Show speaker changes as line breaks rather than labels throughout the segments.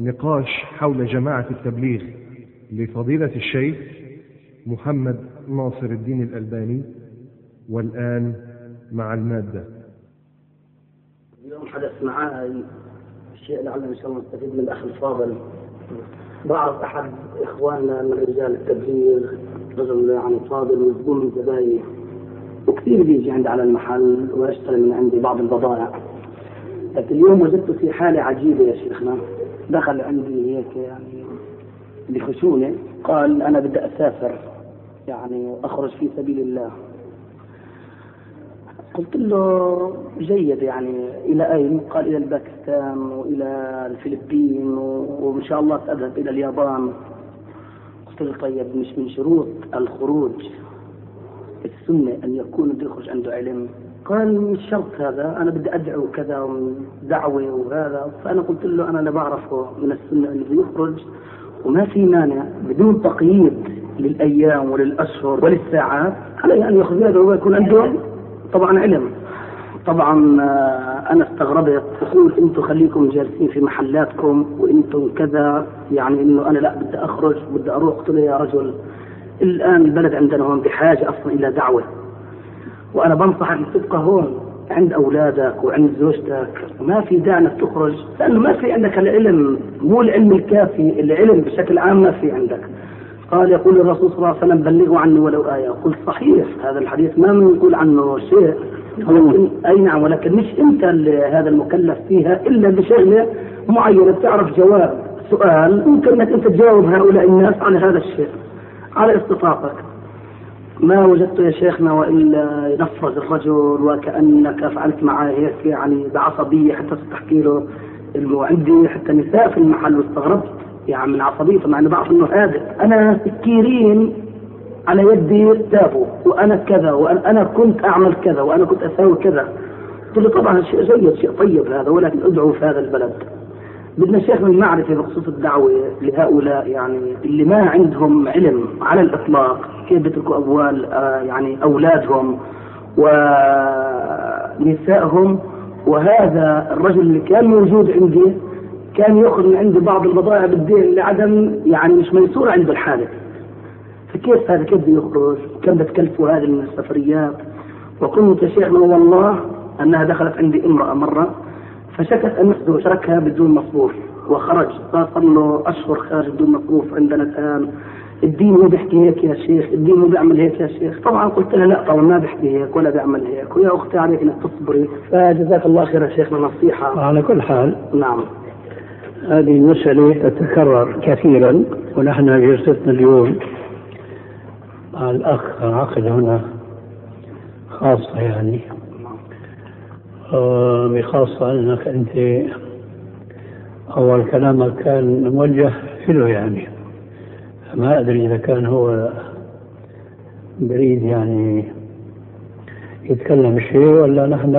نقاش حول جماعة التبليغ لفضيلة الشيخ محمد ناصر الدين الألباني والآن مع المادة.
اليوم حدث معي شيء لعل إن شاء الله نستفيد من الأخ الفاضل. بعض أحد إخواننا من رجال التبليغ رجل يعني فاضل وزبون من زبايني وكثير بيجي عندي على المحل ويشتري من عندي بعض البضائع لكن اليوم وجدته في حالة عجيبة يا شيخنا. دخل عندي هيك يعني بخشونة. قال أنا بدي أسافر يعني وأخرج في سبيل الله. قلت له جيد يعني إلى أين؟ قال إلى الباكستان وإلى الفلبين وإن شاء الله سأذهب إلى اليابان. قلت له طيب مش من شروط الخروج. السنة أن يكون بده يخرج عنده علم. قال مش شرط هذا أنا بدي أدعو كذا دعوه وهذا. فأنا قلت له أنا لا بعرفه من السنة انه يخرج وما في مانع بدون تقييد للأيام وللاشهر وللساعات عليه أن يأخذ هذا ويكون عنده طبعا علم. طبعا آه، أنا استغربت. أقول أنتم خليكم جالسين في محلاتكم وأنتم كذا يعني إنه أنا لا بدي أخرج بدي أروح. قلت له يا رجل الآن البلد عندنا هون بحاجة أصلا إلى دعوة. وأنا بنصحك تبقى هون عند أولادك وعند زوجتك. ما في داعي أنك تخرج لأنه ما في عندك العلم مو العلم الكافي العلم بشكل عام ما في عندك. قال يقول الرسول صلى الله عليه وسلم بلغوا عني ولو آية. قلت صحيح هذا الحديث ما نقول عنه شيء ولكن أي نعم ولكن مش أنت هذا المكلف فيها إلا بشغلة معينة. تعرف جواب سؤال ممكن أنك أنت تجاوب هؤلاء الناس على هذا الشيء على استطاعتك. ما وجدت يا شيخنا وإلا ينفذ الرجل وكأنك فعلت معه هيك يعني بعصبية حتى تحكي له انه عندي حتى نساء في المحل واستغربت. يعني من عصبيته مع اني بعرف إنه هادئ. أنا سكيرين على يدي تابوا وأنا كذا وأنا كنت أعمل كذا وأنا كنت أسوي كذا. قلت له طبعا شيء جيد شيء طيب هذا ولكن ادعو في هذا البلد. بدنا شيخ من معرفة بخصوص الدعوة لهؤلاء يعني اللي ما عندهم علم على الإطلاق كيف بيتركوا أموال آه يعني أولادهم ونسائهم وهذا الرجل اللي كان موجود عندي كان يأخذ من عندي بعض البضائع بالدين لعدم يعني مش ميسور عنده الحالة فكيف هذا كيف بده يخرج؟ كم بتكلفه هذه من السفريات؟ وكنت شيخنا والله أنها دخلت عندي امرأة مرة فشكت أن شركها بدون مصروف وخرج. صار له أشهر خارج بدون مصروف عندنا الآن. الدين مو بيحكي هيك يا شيخ الدين مو بيعمل هيك يا شيخ. طبعا قلت لها لا طبعا ما بيحكي هيك ولا بيعمل هيك. ويا أختي عليك انك تصبري. فجزاك الله خير يا شيخنا نصيحه
على كل حال.
نعم.
هذه المسألة تتكرر كثيرا ونحن جلستنا اليوم. مع الأخ عقد هنا خاصة يعني. بخاصة أنك أنت أول كلامك كان موجه له يعني ما أدري إذا كان هو بريد يعني يتكلم شيء ولا نحن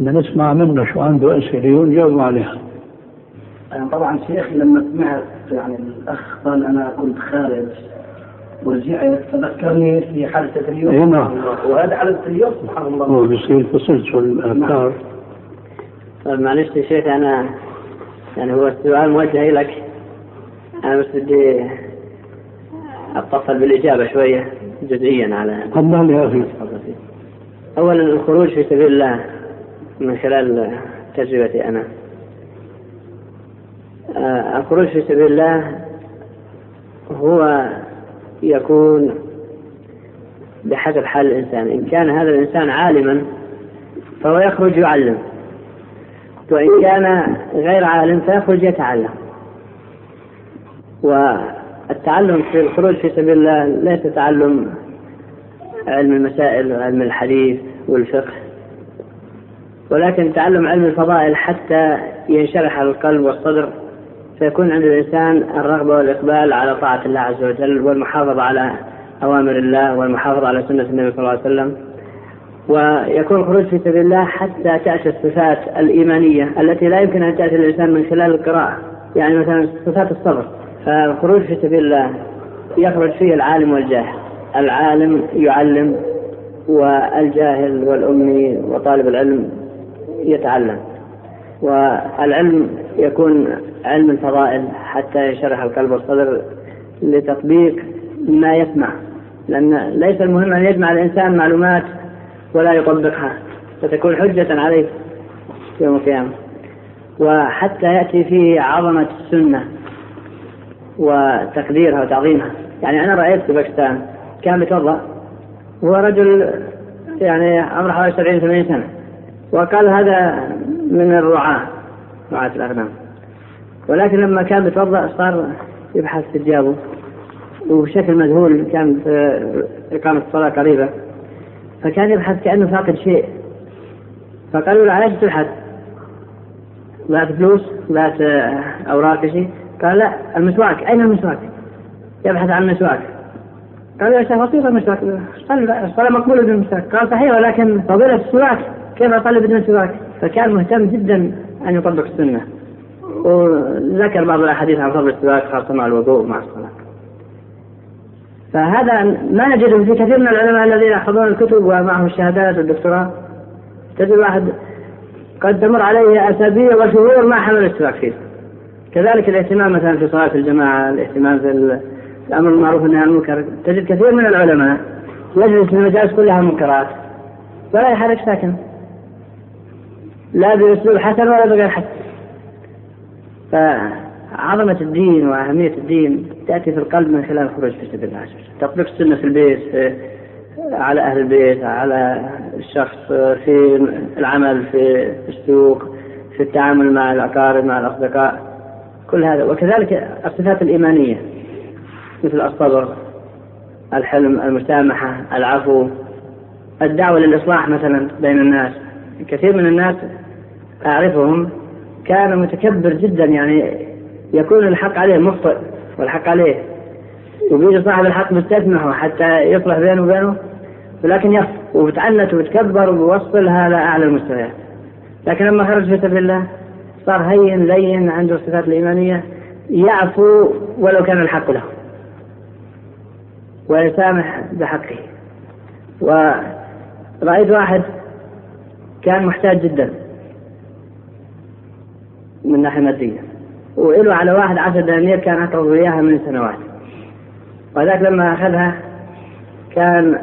بدنا نسمع منه شو عنده أسئلة ونجاوب عليها.
طبعا شيخ لما سمعت يعني الأخ قال أنا كنت خارج ورجعت فذكرني في حادثة اليوم
إي نعم.
وهذا حادثة اليوم سبحان الله.
هو بيصير فصلت شو الأفكار
طيب معلش يا شيخ أنا يعني هو السؤال موجه لك أنا بس بدي أتصل بالإجابة شوية جزئيا على
تفضل يا أخي.
أولا الخروج في سبيل الله من خلال تجربتي أنا. آه، الخروج في سبيل الله هو يكون بحسب حال الإنسان. إن كان هذا الإنسان عالما فهو يخرج يعلم. وإن كان غير عالم فيخرج يتعلم. والتعلم في الخروج في سبيل الله ليس تعلم علم المسائل وعلم الحديث والفقه ولكن تعلم علم الفضائل حتى ينشرح القلب والصدر. فيكون عند الإنسان الرغبة والإقبال على طاعة الله عز وجل والمحافظة على أوامر الله والمحافظة على سنة النبي صلى الله عليه وسلم. ويكون الخروج في سبيل الله حتى تأتي الصفات الإيمانية التي لا يمكن أن تأتي للإنسان من خلال القراءة. يعني مثلا صفات الصبر. فالخروج في سبيل الله يخرج فيه العالم والجاهل العالم يعلم والجاهل والأمي وطالب العلم يتعلم. والعلم يكون علم الفضائل حتى يشرح القلب والصدر لتطبيق ما يسمع. لأن ليس المهم أن يجمع الإنسان معلومات ولا يطبقها فتكون حجة عليه يوم القيامة. وحتى يأتي فيه عظمة السنة وتقديرها وتعظيمها. يعني أنا رأيت في باكستان كان بيتوضأ هو رجل يعني عمره حوالي 70 80 سنة. وقال هذا من الرعاة رعاة الأغنام ولكن لما كان بيتوضأ صار يبحث في جابه وبشكل مذهول كان في إقامة الصلاة قريبة فكان يبحث كأنه فاقد شيء فقالوا له علاش تبحث؟ بعت فلوس؟ بعت أوراق شيء؟ قال لا المسواك أين المسواك؟ يبحث عن المسواك قال يا شيخ بسيطة المسواك الصلاة مقبولة بدون مسواك قال صحيح ولكن فضيلة السواك كيف أصلي بدون سواك؟ فكان مهتم جدا أن يطبق السنة. وذكر بعض الأحاديث عن فضل السواك خاصة مع الوضوء مع الصلاة. فهذا ما نجده في كثير من العلماء الذين يحفظون الكتب ومعهم الشهادات والدكتوراه. تجد واحد قد تمر عليه أسابيع وشهور ما حمل السواك فيه. كذلك الاهتمام مثلا في صلاة الجماعة الاهتمام في الأمر المعروف والنهي عن المنكر. تجد كثير من العلماء يجلس في المجالس كلها منكرات. ولا يحرك ساكن. لا باسلوب حسن ولا بغير حسن. فعظمة الدين وأهمية الدين تأتي في القلب من خلال الخروج في سبيل الله تطبيق السنة في البيت على أهل البيت على الشخص في العمل في السوق في التعامل مع الأقارب مع الأصدقاء. كل هذا. وكذلك الصفات الإيمانية مثل الصبر الحلم المسامحة العفو الدعوة للإصلاح مثلا بين الناس. كثير من الناس أعرفهم كان متكبر جدا يعني يكون الحق عليه مخطئ والحق عليه وبيجي صاحب الحق مستسمحه حتى يصلح بينه وبينه ولكن يخف وبتعنت وبتكبر وبوصل هذا أعلى المستويات لكن لما خرج في سبيل الله صار هين لين عنده الصفات الإيمانية يعفو ولو كان الحق له. ويسامح بحقه. ورأيت واحد كان محتاج جدا. من ناحية مادية. وإله على واحد عشر دنانير كان أقرض إياها من سنوات. وذاك لما أخذها كان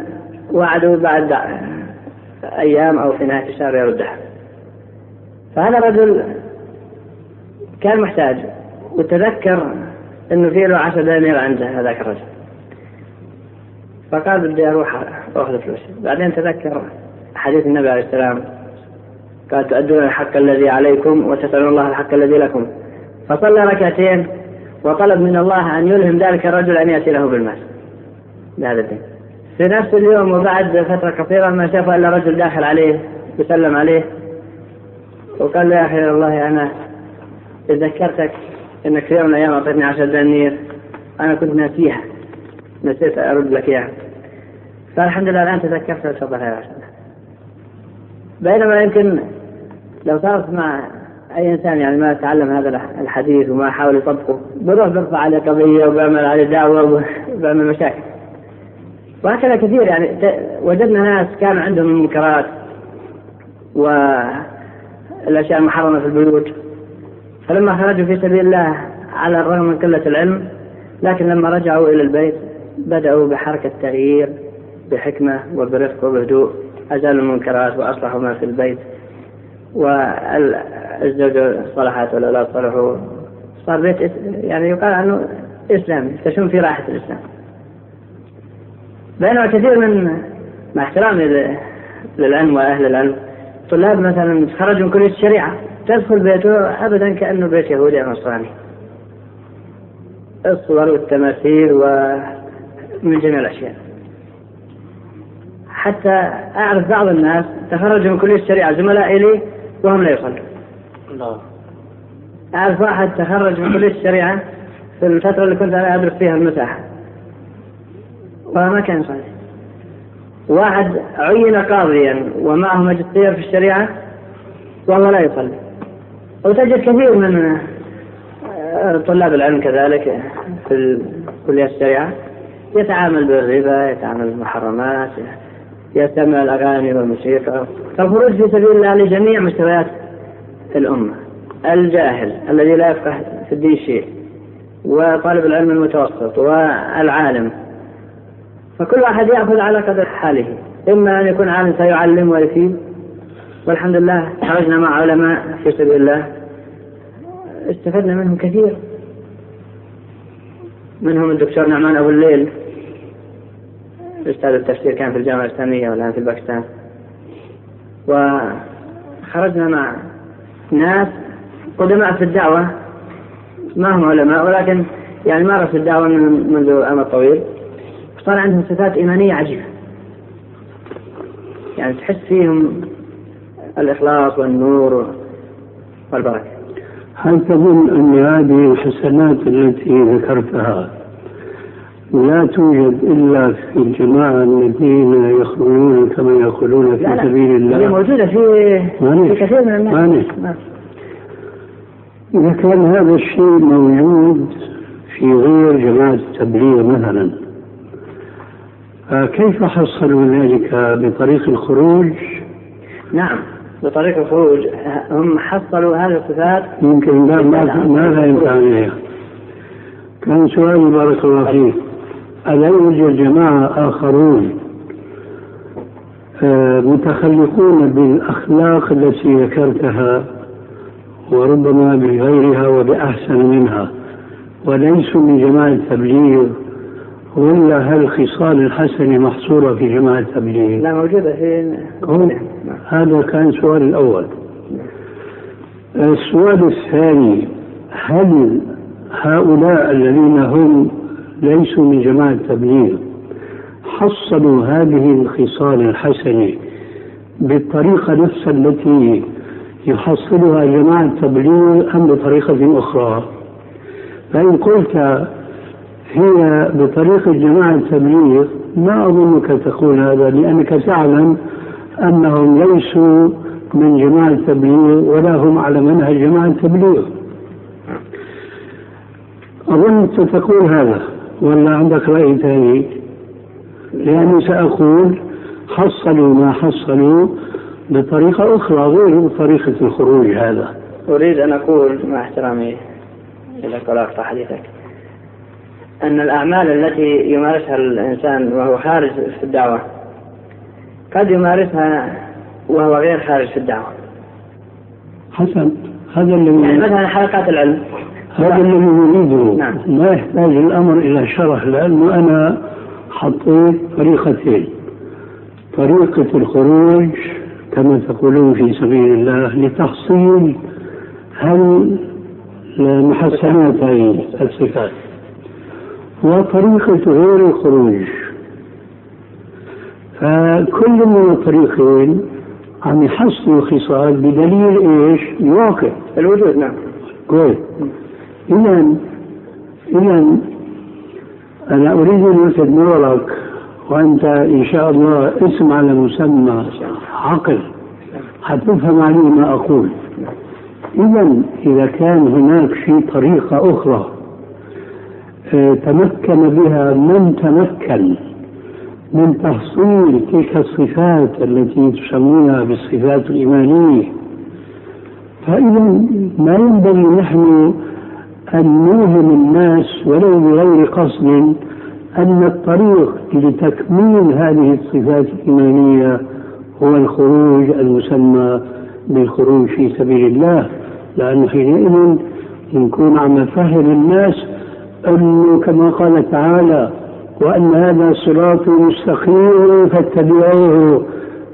وعده بعد أيام أو في نهاية الشهر يردها. فهذا الرجل كان محتاج. وتذكر إنه في له 10 دنانير عنده هذاك الرجل. فقال بدي أروح أخذ فلوس. بعدين تذكر حديث النبي عليه السلام قال تؤدون الحق الذي عليكم وتسألون الله الحق الذي لكم. فصلى ركعتين وطلب من الله أن يلهم ذلك الرجل أن يأتي له بالمال بهذا الدين. في نفس اليوم وبعد فترة قصيرة ما شاف إلا رجل داخل عليه يسلم عليه وقال له يا أخي الله أنا تذكرتك أنك في يوم من الأيام أعطيتني عشر دنانير أنا كنت ناسيها نسيت أرد لك إياها. فالحمد لله الآن تذكرت تفضل يا عشر. بينما يمكن لو صارت مع أي إنسان يعني ما تعلم هذا الحديث وما حاول يطبقه بيروح بيرفع عليه قضية وبيعمل عليه دعوة وبيعمل مشاكل. وهكذا كثير يعني وجدنا ناس كان عندهم المنكرات والأشياء المحرمة في البيوت. فلما خرجوا في سبيل الله على الرغم من قلة العلم لكن لما رجعوا إلى البيت بدأوا بحركة تغيير بحكمة وبرفق وبهدوء. أزالوا المنكرات وأصلحوا ما في البيت والزوج صلحت والأولاد صلحوا. صار بيت يعني يقال عنه إسلامي تشم في راحة الإسلام. بينما كثير من مع احترامي للعلم وأهل العلم طلاب مثلا خرجوا من كلية الشريعة تدخل بيته أبدا كأنه بيت يهودي أو نصراني. الصور والتماثيل ومن جميع الأشياء. حتى أعرف بعض الناس تخرجوا من كلية الشريعة زملاء لي وهم لا يصلون. الله. أعرف واحد تخرج من كلية الشريعة في الفترة اللي كنت أنا أدرس فيها المساحة. وما كان يصلي. واحد عين قاضيا ومعه ماجستير في الشريعة وهو لا يصلي. وتجد كثير من طلاب العلم كذلك في كلية الشريعة يتعامل بالربا يتعامل بالمحرمات يستمع الأغاني والموسيقى. فالخروج في سبيل الله لجميع مستويات الأمة. الجاهل الذي لا يفقه في الدين شيء وطالب العلم المتوسط والعالم. فكل واحد يأخذ على قدر حاله. إما أن يكون عالم سيعلم ويفيد. والحمد لله خرجنا مع علماء في سبيل الله. استفدنا منهم كثير. منهم الدكتور نعمان أبو الليل. أستاذ التفسير كان في الجامعة الإسلامية والآن في باكستان وخرجنا مع ناس قدماء في الدعوة. ما هم علماء ولكن يعني مارسوا الدعوة منذ أمد طويل صار عندهم صفات إيمانية عجيبة. يعني تحس فيهم الإخلاص والنور والبركة.
هل تظن أن هذه الحسنات التي ذكرتها لا توجد إلا في الجماعة الذين يخرجون كما يقولون في سبيل الله.
هي موجودة في في كثير من الناس.
ماني. إذا كان هذا الشيء موجود في غير جماعة التبليغ مثلا فكيف حصلوا ذلك بطريق الخروج؟
نعم. بطريق الخروج هم حصلوا هذه الصفات.
يمكن لا. ماذا ينفع عليها؟ كان سؤالي بارك الله فيك. ألا يوجد جماعة آخرون آه، متخلقون بالأخلاق التي ذكرتها وربما بغيرها وبأحسن منها وليسوا من جماعة التبليغ ولا هالخصال الحسنة محصورة في جماعة التبليغ؟
لا موجودة في
هذا كان السؤال الأول. السؤال الثاني هل هؤلاء الذين هم ليسوا من جماعة التبليغ حصلوا هذه الخصال الحسنة بالطريقة نفسها التي يحصلها جماعة التبليغ أم بطريقة أخرى. فإن قلت هي بطريقة جماعة التبليغ ما أظنك تقول هذا لأنك تعلم أنهم ليسوا من جماعة التبليغ ولا هم على منهج جماعة التبليغ أظن ستقول هذا. ولا عندك رأي ثاني. لأني سأقول حصلوا ما حصلوا بطريقة أخرى غير طريقة الخروج هذا.
أريد أن أقول مع احترامي إلى طلاق حديثك. أن الأعمال التي يمارسها الإنسان وهو خارج في الدعوة قد يمارسها وهو غير خارج في الدعوة.
حسن هذا الذي
يعني مثلا حلقات العلم.
هذا الذي نريده
نعم.
ما يحتاج الأمر إلى شرح لأنه أنا حطيت طريقتين طريقة الخروج كما تقولون في سبيل الله لتحصيل هل محسنات هذه الصفات. وطريقة غير الخروج. فكل من الطريقين عم يحصلوا خصال بدليل إيش؟ الواقع.
الوجود نعم.
كويس. إذا إذا أنا أريد أن ألفت نظرك وأنت إن شاء الله اسم على مسمى عقل. حتفهم علي ما أقول. إذا إذا كان هناك في طريقة أخرى آه، تمكن بها من تمكن من تحصيل تلك الصفات التي تسمونها بالصفات الإيمانية فإذا ما ينبغي نحن أن نوهم الناس ولو بغير قصد أن الطريق لتكميل هذه الصفات الإيمانية هو الخروج المسمى بالخروج في سبيل الله لأنه حينئذ نكون عم نفهم الناس أنه كما قال تعالى وأن هذا صراط مستقيم فاتبعوه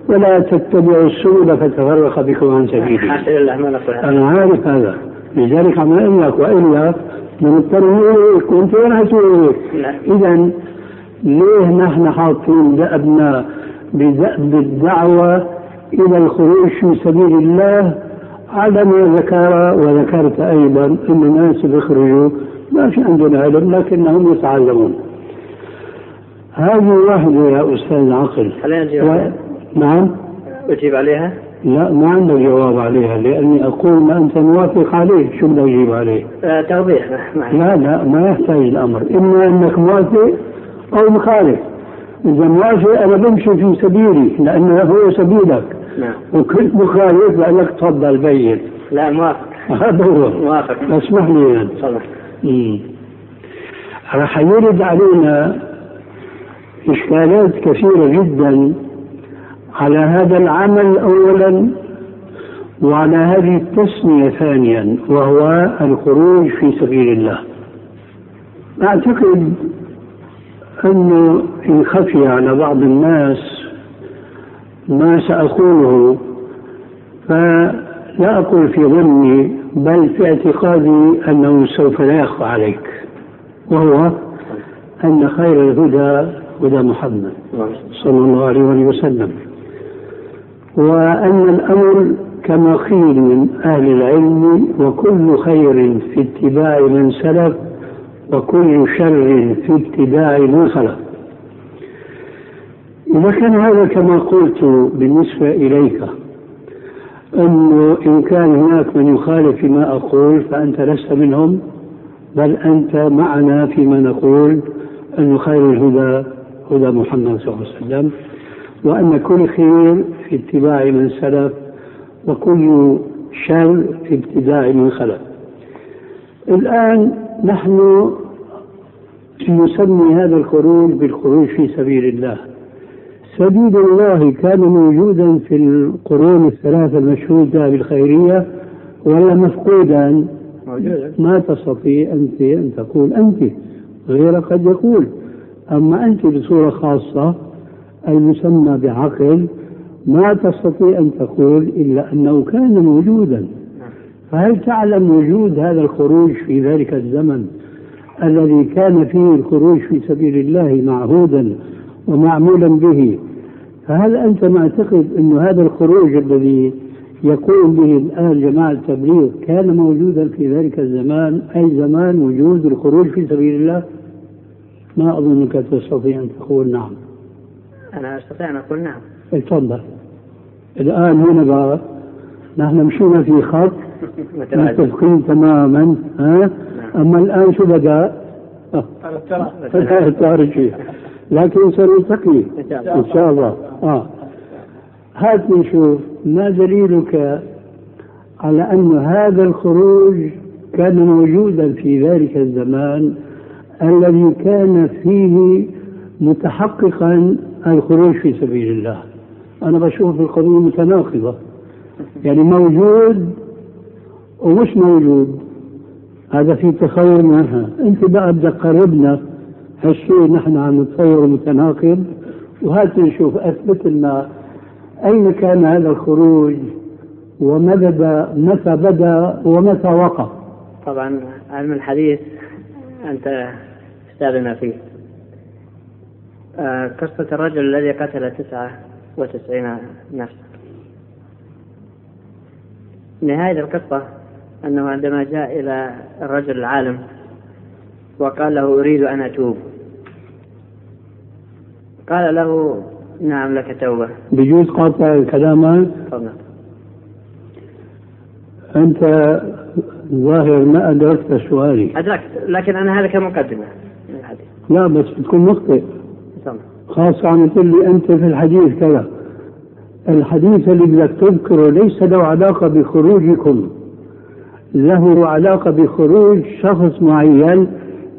ولا تتبعوا السبل فتفرق بكم عن سبيله. أنا عارف هذا لذلك عم أقول لك وإلا نضطر كنت وين حتقول إذا ليه نحن حاطين دأبنا بدأب الدعوة إلى الخروج في سبيل الله؟ على ما ذكر وذكرت أيضا أن الناس بيخرجوا ما في عندنا علم لكنهم يتعلمون. هذه واحدة يا أستاذ عقل.
و...
نعم.
أجيب عليها؟
لا ما عندك جواب عليها لأني أقول ما أنت موافق عليه شو بدك تجيب عليه؟
آه توضيح
لا لا ما يحتاج الأمر. إما أنك موافق أو مخالف. إذا موافق أنا بمشي في سبيلي لأنه هو سبيلك.
نعم.
وكنت مخالف بقول لك تفضل بين.
لا موافق.
هذا هو.
موافق.
اسمح لي يعني.
تفضل.
راح يرد علينا إشكالات كثيرة جدا على هذا العمل أولا وعلى هذه التسمية ثانيا وهو الخروج في سبيل الله. أعتقد أنه إن خفي على بعض الناس ما سأقوله فلا أقول في ظني بل في اعتقادي أنه سوف لا يخفى عليك وهو أن خير الهدى هدى محمد صلى الله عليه وسلم. وأن الأمر كما قيل من أهل العلم وكل خير في اتباع من سلف وكل شر في اتباع من خلف. إذا كان هذا كما قلت بالنسبة إليك أنه إن كان هناك من يخالف فيما أقول فأنت لست منهم بل أنت معنا فيما نقول أن خير الهدى هدى محمد صلى الله عليه وسلم. وأن كل خير في اتباع من سلف وكل شر في ابتداع من خلف. الآن نحن نسمي هذا الخروج بالخروج في سبيل الله. سبيل الله كان موجودا في القرون الثلاثة المشهودة بالخيرية ولا مفقودا. ما تستطيع أنت أن تقول. أنت غيرك قد يقول. أما أنت بصورة خاصة المسمى بعقل ما تستطيع أن تقول إلا أنه كان موجودا. فهل تعلم وجود هذا الخروج في ذلك الزمن الذي كان فيه الخروج في سبيل الله معهودا ومعمولا به؟ فهل أنت معتقد أن هذا الخروج الذي يقوم به الآن جماعة التبليغ كان موجودا في ذلك الزمان؟ أي زمان وجود الخروج في سبيل الله؟ ما أظنك تستطيع أن تقول نعم.
أنا أستطيع أن أقول نعم.
تفضل. الآن هنا بقى نحن مشينا في خط متفقين تماما ها؟ أما الآن شو بدأ؟ بدأ التاريخية لكن سنلتقي
إن شاء الله.
إن شاء الله. آه. هات نشوف ما دليلك على أن هذا الخروج كان موجودا في ذلك الزمان الذي كان فيه متحققا الخروج في سبيل الله. أنا بشوف القضية متناقضة. يعني موجود ومش موجود. هذا في تصور منها أنت بقى بدك تقربنا هالشيء نحن عم نتصور متناقض. وهات نشوف أثبت لنا أين كان هذا الخروج؟ ومتى بدا متى بدأ؟ ومتى وقف
طبعا علم الحديث أنت أستاذنا فيه. قصة الرجل الذي قتل تسعة وتسعين نفسا. نهاية القصة أنه عندما جاء إلى الرجل العالم وقال له أريد أن أتوب. قال له نعم لك توبة.
بجوز قاطع الكلام؟
تفضل.
أنت ظاهر ما أدركت سؤالي.
أدركت لكن أنا هذا كمقدمة.
لا بس بتكون مخطئ. خاصة عم تقول لي أنت في الحديث كذا. الحديث اللي بدك تذكره ليس له علاقة بخروجكم. له علاقة بخروج شخص معين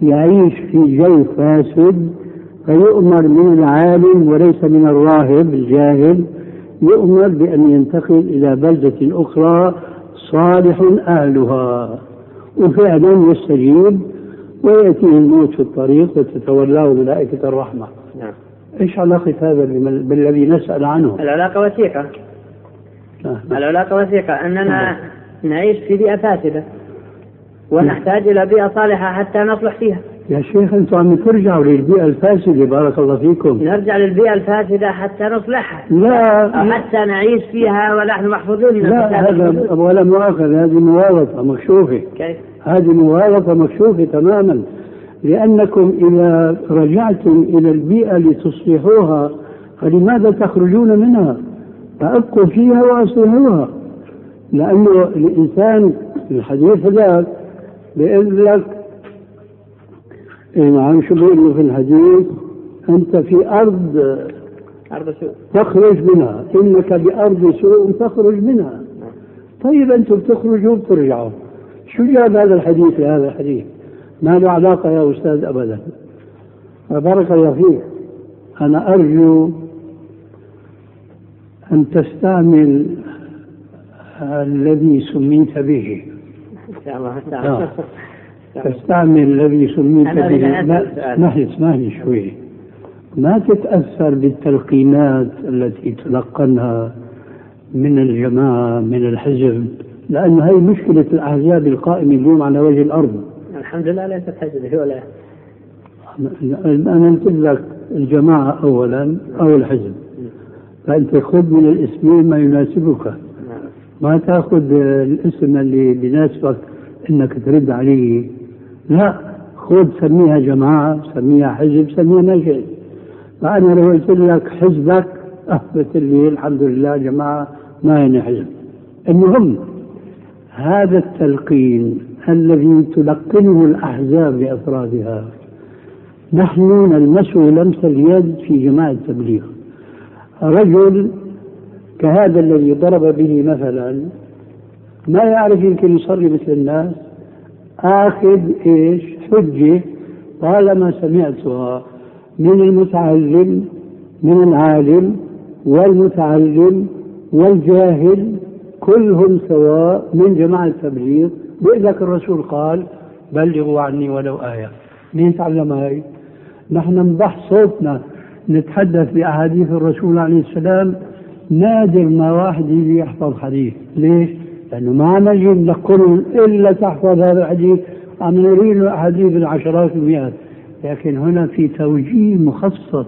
يعيش في جو فاسد فيؤمر من العالم وليس من الراهب الجاهل. يؤمر بأن ينتقل إلى بلدة أخرى صالح أهلها. وفعلا يستجيب ويأتيه الموت في الطريق وتتولاه ملائكة الرحمة. إيش علاقة هذا بال- بالذي نسأل عنه؟
العلاقة وثيقة.
لا.
العلاقة وثيقة. أننا نعيش في بيئة فاسدة. ونحتاج إلى بيئة صالحة حتى نصلح فيها.
يا شيخ أنتم عم ترجعوا للبيئة الفاسدة. بارك الله فيكم.
نرجع للبيئة الفاسدة حتى نصلحها.
لا.
حتى نعيش فيها ونحن محفوظون
لا هذا. ولا مؤاخذة. هذه موارثة مكشوفة.
كيف؟
هذه موارثة مكشوفة تماما. لأنكم إذا رجعتم إلى البيئة لتصلحوها فلماذا تخرجون منها؟ فأبقوا فيها وأصلحوها. لأنه الإنسان في الحديث ذاك بيقول لك إيه نعم شو بيقول في الحديث؟ أنت في أرض
أرض سوء.
تخرج منها. إنك بأرض سوء تخرج منها. طيب أنتم بتخرجوا بترجعوا شو جاب هذا الحديث؟ لهذا الحديث. ما له علاقة يا أستاذ أبدا. بارك الله فيك. أنا أرجو أن تستعمل الذي سميت به. تستعمل الذي سميت به. ما اسمعني شوي. ما تتأثر بالتلقينات التي تلقنها من الجماعة من الحزب؟ لأن هي مشكلة الأحزاب القائمة اليوم على وجه الأرض.
الحمد لله ليست حزب ولا.
أنا قلت لك الجماعة أولا أو الحزب. فأنت خذ من الاسمين ما يناسبك. ما تأخذ الاسم اللي بيناسبك إنك ترد عليه. لا خذ سميها جماعة سميها حزب سميها ما شئت. فأنا لو قلت لك حزبك أثبت لي الحمد لله جماعة ما يعني حزب. المهم هذا التلقين الذي تلقنه الأحزاب لأفرادها نحن نلمسه لمس اليد في جماعة التبليغ. رجل كهذا الذي ضرب به مثلا ما يعرف يمكن يصلي مثل الناس آخذ إيش؟ حجة. طالما سمعتها من المتعلم من العالم والمتعلم والجاهل كلهم سواء من جماعة التبليغ بيقول لك الرسول قال بلغوا عني ولو آية. مين تعلم هاي؟ نحن نضح صوتنا نتحدث بأحاديث الرسول عليه السلام. نادر ما واحد يجي يحفظ حديث. ليش؟ لأنه ما نجي نقول إلا تحفظ هذا الحديث. عم نريد أحاديث العشرات والمئات؟ لكن هنا في توجيه مخصص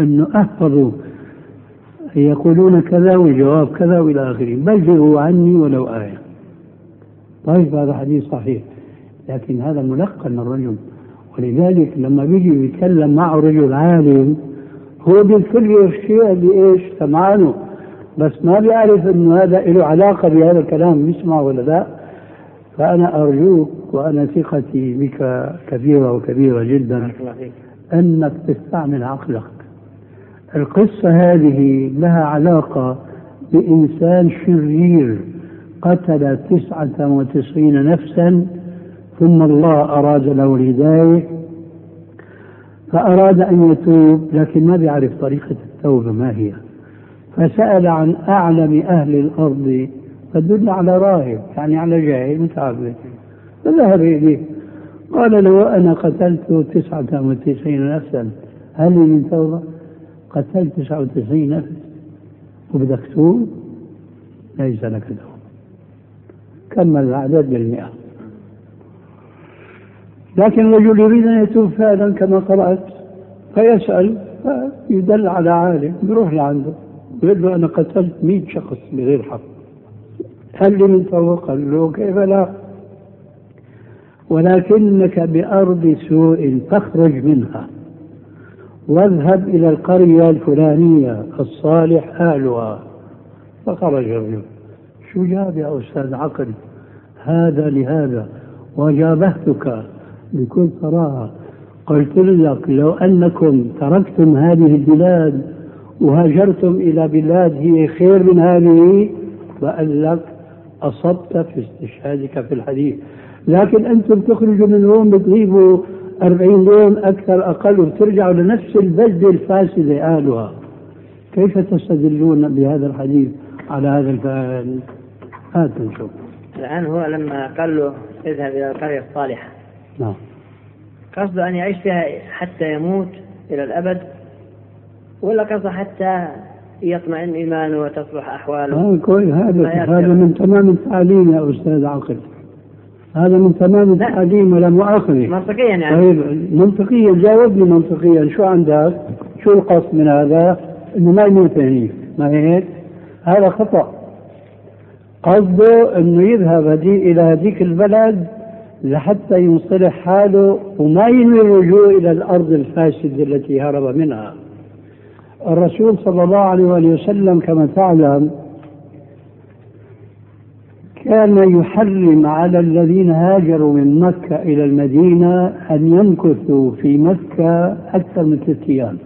أنه احفظوا يقولون كذا والجواب كذا والى آخره. بلغوا عني ولو آية. طيب هذا حديث صحيح. لكن هذا ملقن الرجل ولذلك لما بيجي يتكلم معه رجل عالم هو بكل شيء بإيش؟ سمعانه. بس ما بيعرف إنه هذا له علاقة بهذا الكلام يسمع ولا لا. فأنا أرجوك وأنا ثقتي بك كبيرة وكبيرة جدا أنك تستعمل عقلك. القصة هذه لها علاقة بإنسان شرير قتل تسعة وتسعين نفسا ثم الله أراد له الهداية فأراد أن يتوب لكن ما بيعرف طريقة التوبة ما هي فسأل عن أعلم أهل الأرض فدل على راهب يعني على جاهل متعبد فذهب إليه قال له أنا قتلت تسعة وتسعين نفسا هل من توبة؟ قتلت تسعة وتسعين نفس وبدك توب؟ ليس لك توبة كمل الأعداد بالمئة لكن الرجل يريد أن يتوب فعلا كما قرأت فيسأل فيدل على عالم يروح لعنده يقول له أنا قتلت مئة شخص بغير حق هل لي من توبة؟ قال له كيف لا ولكنك بأرض سوء فاخرج منها واذهب إلى القرية الفلانية الصالح أهلها. فخرج الرجل شو جاب يا أستاذ عقل؟ هذا لهذا. وجابهتك بكل صراحة. قلت لك لو أنكم تركتم هذه البلاد وهاجرتم إلى بلاد هي خير من هذه فقال لك أصبت في استشهادك في الحديث. لكن أنتم تخرجوا من هون بتغيبوا أربعين يوم أكثر أقل وترجعوا لنفس البلدة الفاسدة أهلها كيف تستدلون بهذا الحديث على هذا الفعل؟ هات نشوف
الآن هو لما قال له اذهب إلى القرية الصالحة.
نعم.
قصده أن يعيش فيها حتى يموت إلى الأبد ولا قصده حتى يطمئن إيمانه وتصلح أحواله؟
كويس هذا هذا من تمام التعليم يا أستاذ عقل هذا من تمام التعليم ولا مؤاخذة
منطقيا يعني
طيب منطقيا جاوبني منطقيا شو عندك؟ شو القصد من هذا؟ إنه ما يموت هنيك ما هيك؟ هذا خطأ قصده إنه يذهب هدي إلى هذيك البلد لحتى ينصلح حاله وما ينوي الرجوع إلى الأرض الفاسدة التي هرب منها. الرسول صلى الله عليه وسلم كما تعلم كان يحرم على الذين هاجروا من مكة إلى المدينة أن يمكثوا في مكة أكثر من ثلاثة أيام.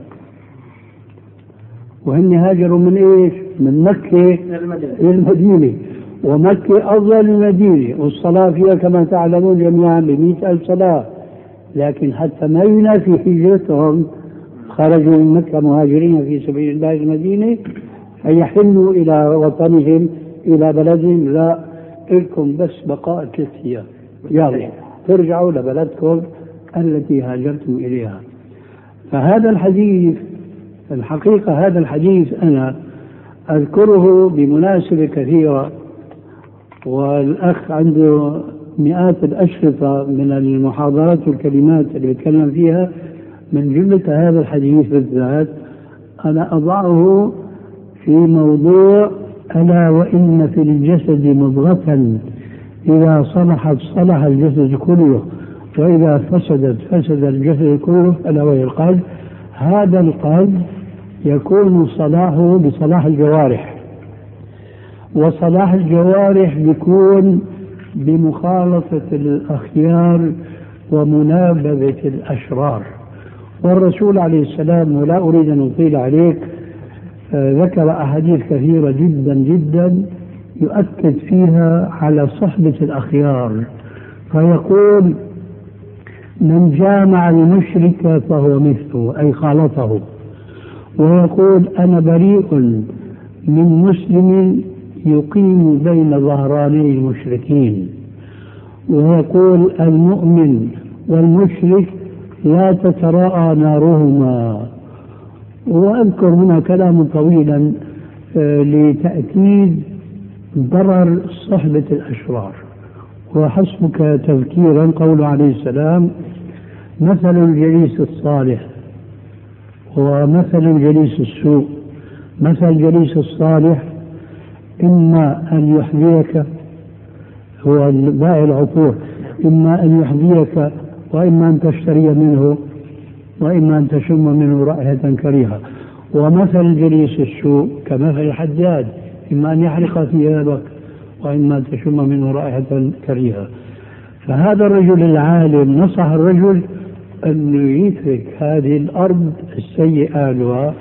وهن هاجروا من إيش؟ من مكة إلى المدينة. ومكة أفضل المدينة. والصلاة فيها كما تعلمون جميعا بمئة ألف صلاة. لكن حتى ما ينافي هجرتهم خرجوا من مكة مهاجرين في سبيل الله المدينة فيحلوا إلى وطنهم إلى بلدهم. لا لكم بس بقاء ثلاث أيام يلا ترجعوا لبلدكم التي هاجرتم إليها. فهذا الحديث الحقيقة هذا الحديث أنا أذكره بمناسبة كثيرة والأخ عنده مئات الأشرطة من المحاضرات والكلمات اللي بيتكلم فيها. من جملة هذا الحديث بالذات أنا أضعه في موضوع ألا وإن في الجسد مضغة إذا صلحت صلح الجسد كله وإذا فسدت فسد الجسد كله ألا وهي القلب. هذا القلب يكون صلاحه بصلاح الجوارح. وصلاح الجوارح بيكون بمخالطة الأخيار ومنابذة الأشرار. والرسول عليه السلام ولا أريد أن أطيل عليك ذكر أحاديث كثيرة جدا جدا يؤكد فيها على صحبة الأخيار فيقول من جامع المشرك فهو مثله أي خالطه. ويقول أنا بريء من مسلم يقيم بين ظهراني المشركين. ويقول المؤمن والمشرك لا تتراءى نارهما وأذكر هنا كلاما طويلا آه، لتأكيد ضرر صحبة الأشرار. وحسبك تذكيرا قول عليه السلام مثل الجليس الصالح ومثل الجليس السوء. مثل الجليس الصالح إما أن يحذيك هو بائع العطور إما أن يحذيك وإما أن تشتري منه وإما أن تشم منه رائحة كريهة. ومثل الجليس السوء كمثل الحداد إما أن يحرق ثيابك وإما أن تشم منه رائحة كريهة. فهذا الرجل العالم نصح الرجل أنه يترك هذه الأرض السيئة أهلها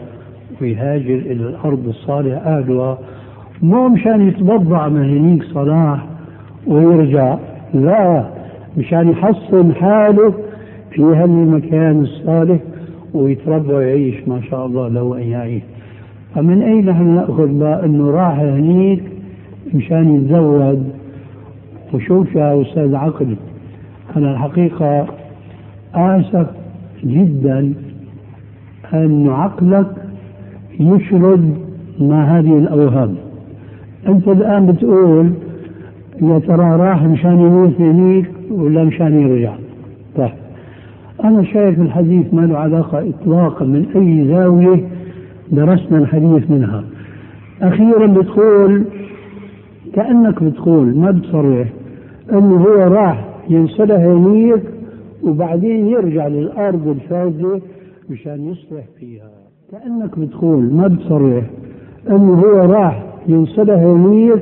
ويهاجر إلى الأرض الصالحة أهلها. مو مشان يتبضع من هنيك صلاح ويرجع؟ لا مشان يحصن حاله في هالمكان الصالح ويتربى ويعيش ما شاء الله له أن يعيش فمن أين نحن نأخذ بقى أنه راح هنيك مشان يتزوج؟ وشوف يا أستاذ عقل؟ أنا الحقيقة آسف جدا أن عقلك يشرد مع هذه الأوهام. أنت الآن بتقول يا ترى راح مشان يموت هنيك ولا مشان يرجع؟ طيب. أنا شايف الحديث ما له علاقة إطلاقا من أي زاوية درسنا الحديث منها. أخيرا بتقول كأنك بتقول ما بتصرح أنه هو راح ينسلخ هنيك وبعدين يرجع للأرض الفاضية مشان يصلح فيها. كأنك بتقول ما بتصرح أنه هو راح ينسلخ هنيك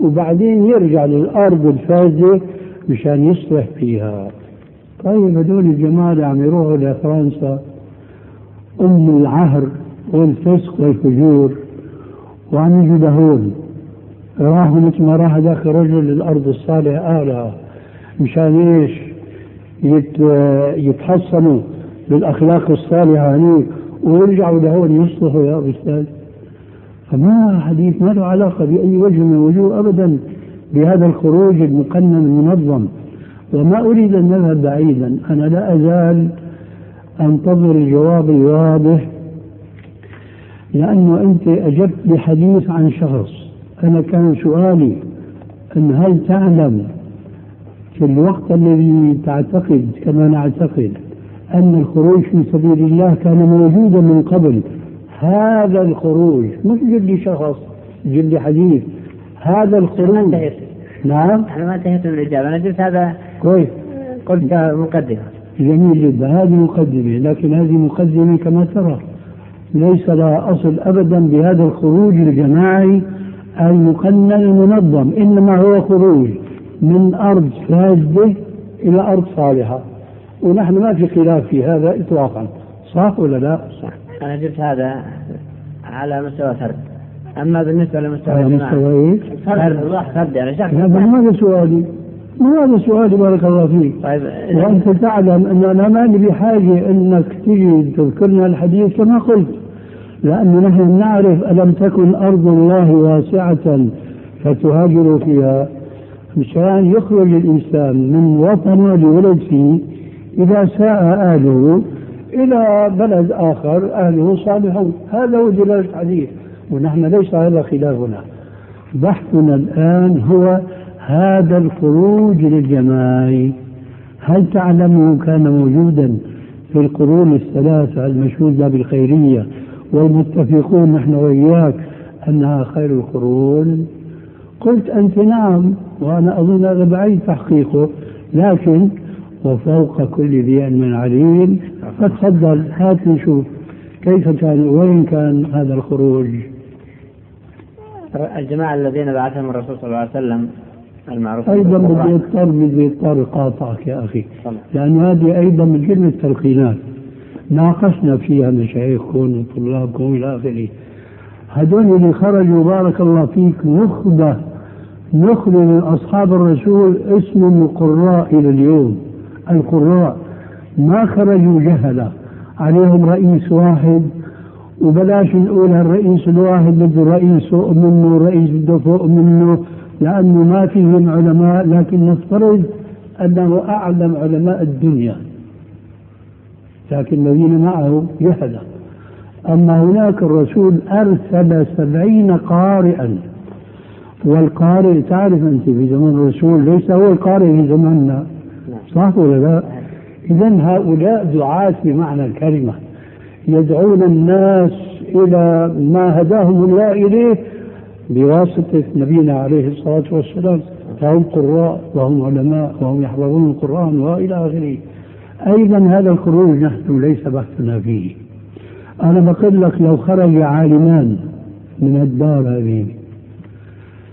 وبعدين يرجع للأرض الفاضية مشان يصلح فيها. طيب هذول الجماعة عم يروحوا لفرنسا أم العهر والفسق والفجور وعم يجوا لهون راحوا مثل ما راح ذاك الرجل للأرض الصالحة آلها مشان إيش؟ يت يتحصنوا بالأخلاق الصالحة هنيك ويرجعوا لهون يصلحوا يا أستاذ. فما حديث ما له علاقة بأي وجه من الوجوه أبدا بهذا الخروج المقنن المنظم. وما أريد أن نذهب بعيدا أنا لا أزال أنتظر الجواب الواضح لأنه أنت أجبت بحديث عن شخص. أنا كان سؤالي أن هل تعلم في الوقت الذي تعتقد كما نعتقد أن الخروج في سبيل الله كان موجودا من قبل؟ هذا الخروج مش جل شخص جل حديث هذا الخروج. نعم.
أنا ما انتهيت من الإجابة أنا قلت هذا
كويس.
قلت مقدمة.
جميل جدا هذه مقدمة لكن هذه مقدمة كما ترى. ليس لها أصل أبدا بهذا الخروج الجماعي المقنن المنظم إنما هو خروج من أرض فاسدة إلى أرض صالحة. ونحن ما في خلاف في هذا إطلاقا. صح ولا لا؟
صح. أنا جبت هذا على مستوى فرد. أما بالنسبة لمستوى
على مستوى إيش؟
فرد. فرد يعني. شخص
هذا ما هذا سؤالي. ما هذا سؤالي بارك الله فيك
طيب
وأنت تعلم أن أنا ماني بحاجة أنك تجي تذكرنا الحديث كما قلت لأن نحن نعرف ألم تكن أرض الله واسعة فتهاجروا فيها. مشان يخرج الإنسان من وطنه اللي ولد فيه إذا ساء أهله إلى بلد آخر أهله صالحون. هذا هو دلالة الحديث ونحن ليس هذا خلافنا. بحثنا الآن هو هذا الخروج للجماعي هل تعلمه كان موجودا في القرون الثلاثة المشهودة بالخيرية والمتفقون نحن وإياك أنها خير القرون؟ قلت أنت نعم وأنا أظن هذا بعيد تحقيقه لكن وفوق كل ذي علم عليم. فتفضل هات نشوف كيف كان وين كان هذا الخروج؟
الجماعة الذين بعثهم الرسول صلى الله عليه وسلم المعروف
أيضا بدي. اضطر بدي اضطر قاطعك يا
أخي.
لأنه هذه أيضا من ضمن التلقينات. ناقشنا فيها مشايخكم وطلابكم إلى آخره. هذول اللي خرجوا بارك الله فيك نخبة نخبة من أصحاب الرسول اسمهم القراء إلى اليوم. القراء ما خرجوا جهله عليهم رئيس واحد وبلاش نقول الرئيس الواحد بده رئيس فوق منه رئيس بده فوق منه. لأنه ما فيهم علماء لكن نفترض أنه أعلم علماء الدنيا. لكن الذين معه جهلة. أما هناك الرسول أرسل سبعين قارئا. والقارئ تعرف أنت في زمن الرسول ليس هو القارئ في زماننا صح ولا لا؟ إذا هؤلاء دعاة بمعنى الكلمة. يدعون الناس إلى ما هداهم الله إليه بواسطة نبينا عليه الصلاة والسلام فهم قراء وهم علماء وهم يحفظون القرآن وإلى آخره. أيضا هذا الخروج نحن ليس بحثنا فيه. أنا بقول لك لو خرج عالمان من الدار هذه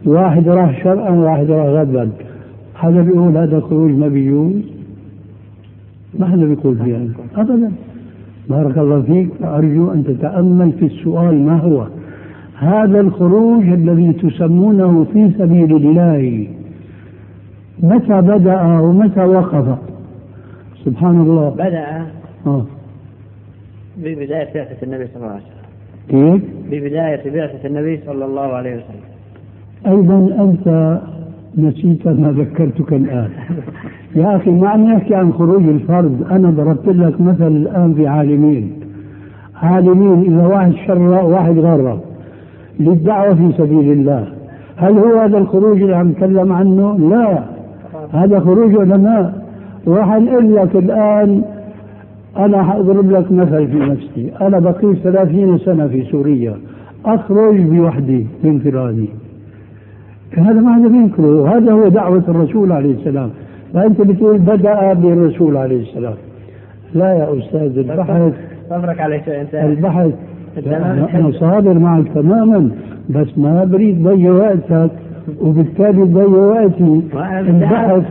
واحد راح شرقا وواحد راح غربا هذا بيقول هذا خروج ما بيجوز؟ ما حدا بيقول فيها أبدا. بارك الله فيك أرجو أن تتأمل في السؤال ما هو. هذا الخروج الذي تسمونه في سبيل الله. متى بدأ ومتى وقف؟ سبحان الله.
بدأ
آه.
ببداية بعثة النبي صلى الله عليه وسلم.
كيف؟
ببداية بعثة النبي صلى الله عليه وسلم.
أيضا أنت نسيت ما ذكرتك الآن. يا أخي ما عم نحكي عن خروج الفرد. أنا ضربت لك مثل الآن في عالمين. عالمين إذا واحد شرع واحد غرب. للدعوة في سبيل الله. هل هو هذا الخروج اللي عم نتكلم عنه؟ لا. هذا خروج علماء. وحنقول لك الآن أنا حأضرب لك مثل في نفسي. أنا بقيت ثلاثين سنة في سوريا. أخرج بوحدي بانفرادي هذا ما حدا بينكره. هذا هو دعوة الرسول عليه السلام. فأنت بتقول بدأ بالرسول عليه السلام. لا يا أستاذ البحث
صبرك عليك أنت
البحث. أنا صابر معك تماما بس ما بريد ضيع وقتك وبالتالي تضيع وقتي. البحث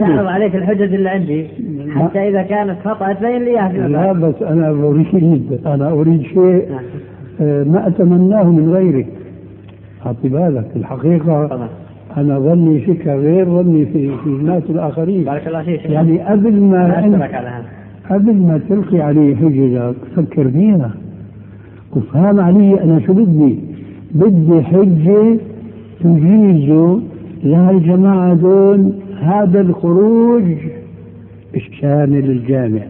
لي.
عليك الحجج اللي عندي. حتى إذا كانت خطأ تبين لي فيما
لا. بس أنا أريد أنا أريد شيء
نعم.
آه، ما أتمناه من غيري أعطي بالك الحقيقة
طبعا
أنا ظني فيك غير ظني في في الناس الآخرين.
بارك الله فيك.
يعني قبل ما قبل ما تلقي علي حججك فكر فيها وفهم علي أنا شو بدي؟ بدي حجة تجيز لهالجماعة دول هذا الخروج الشامل الجامع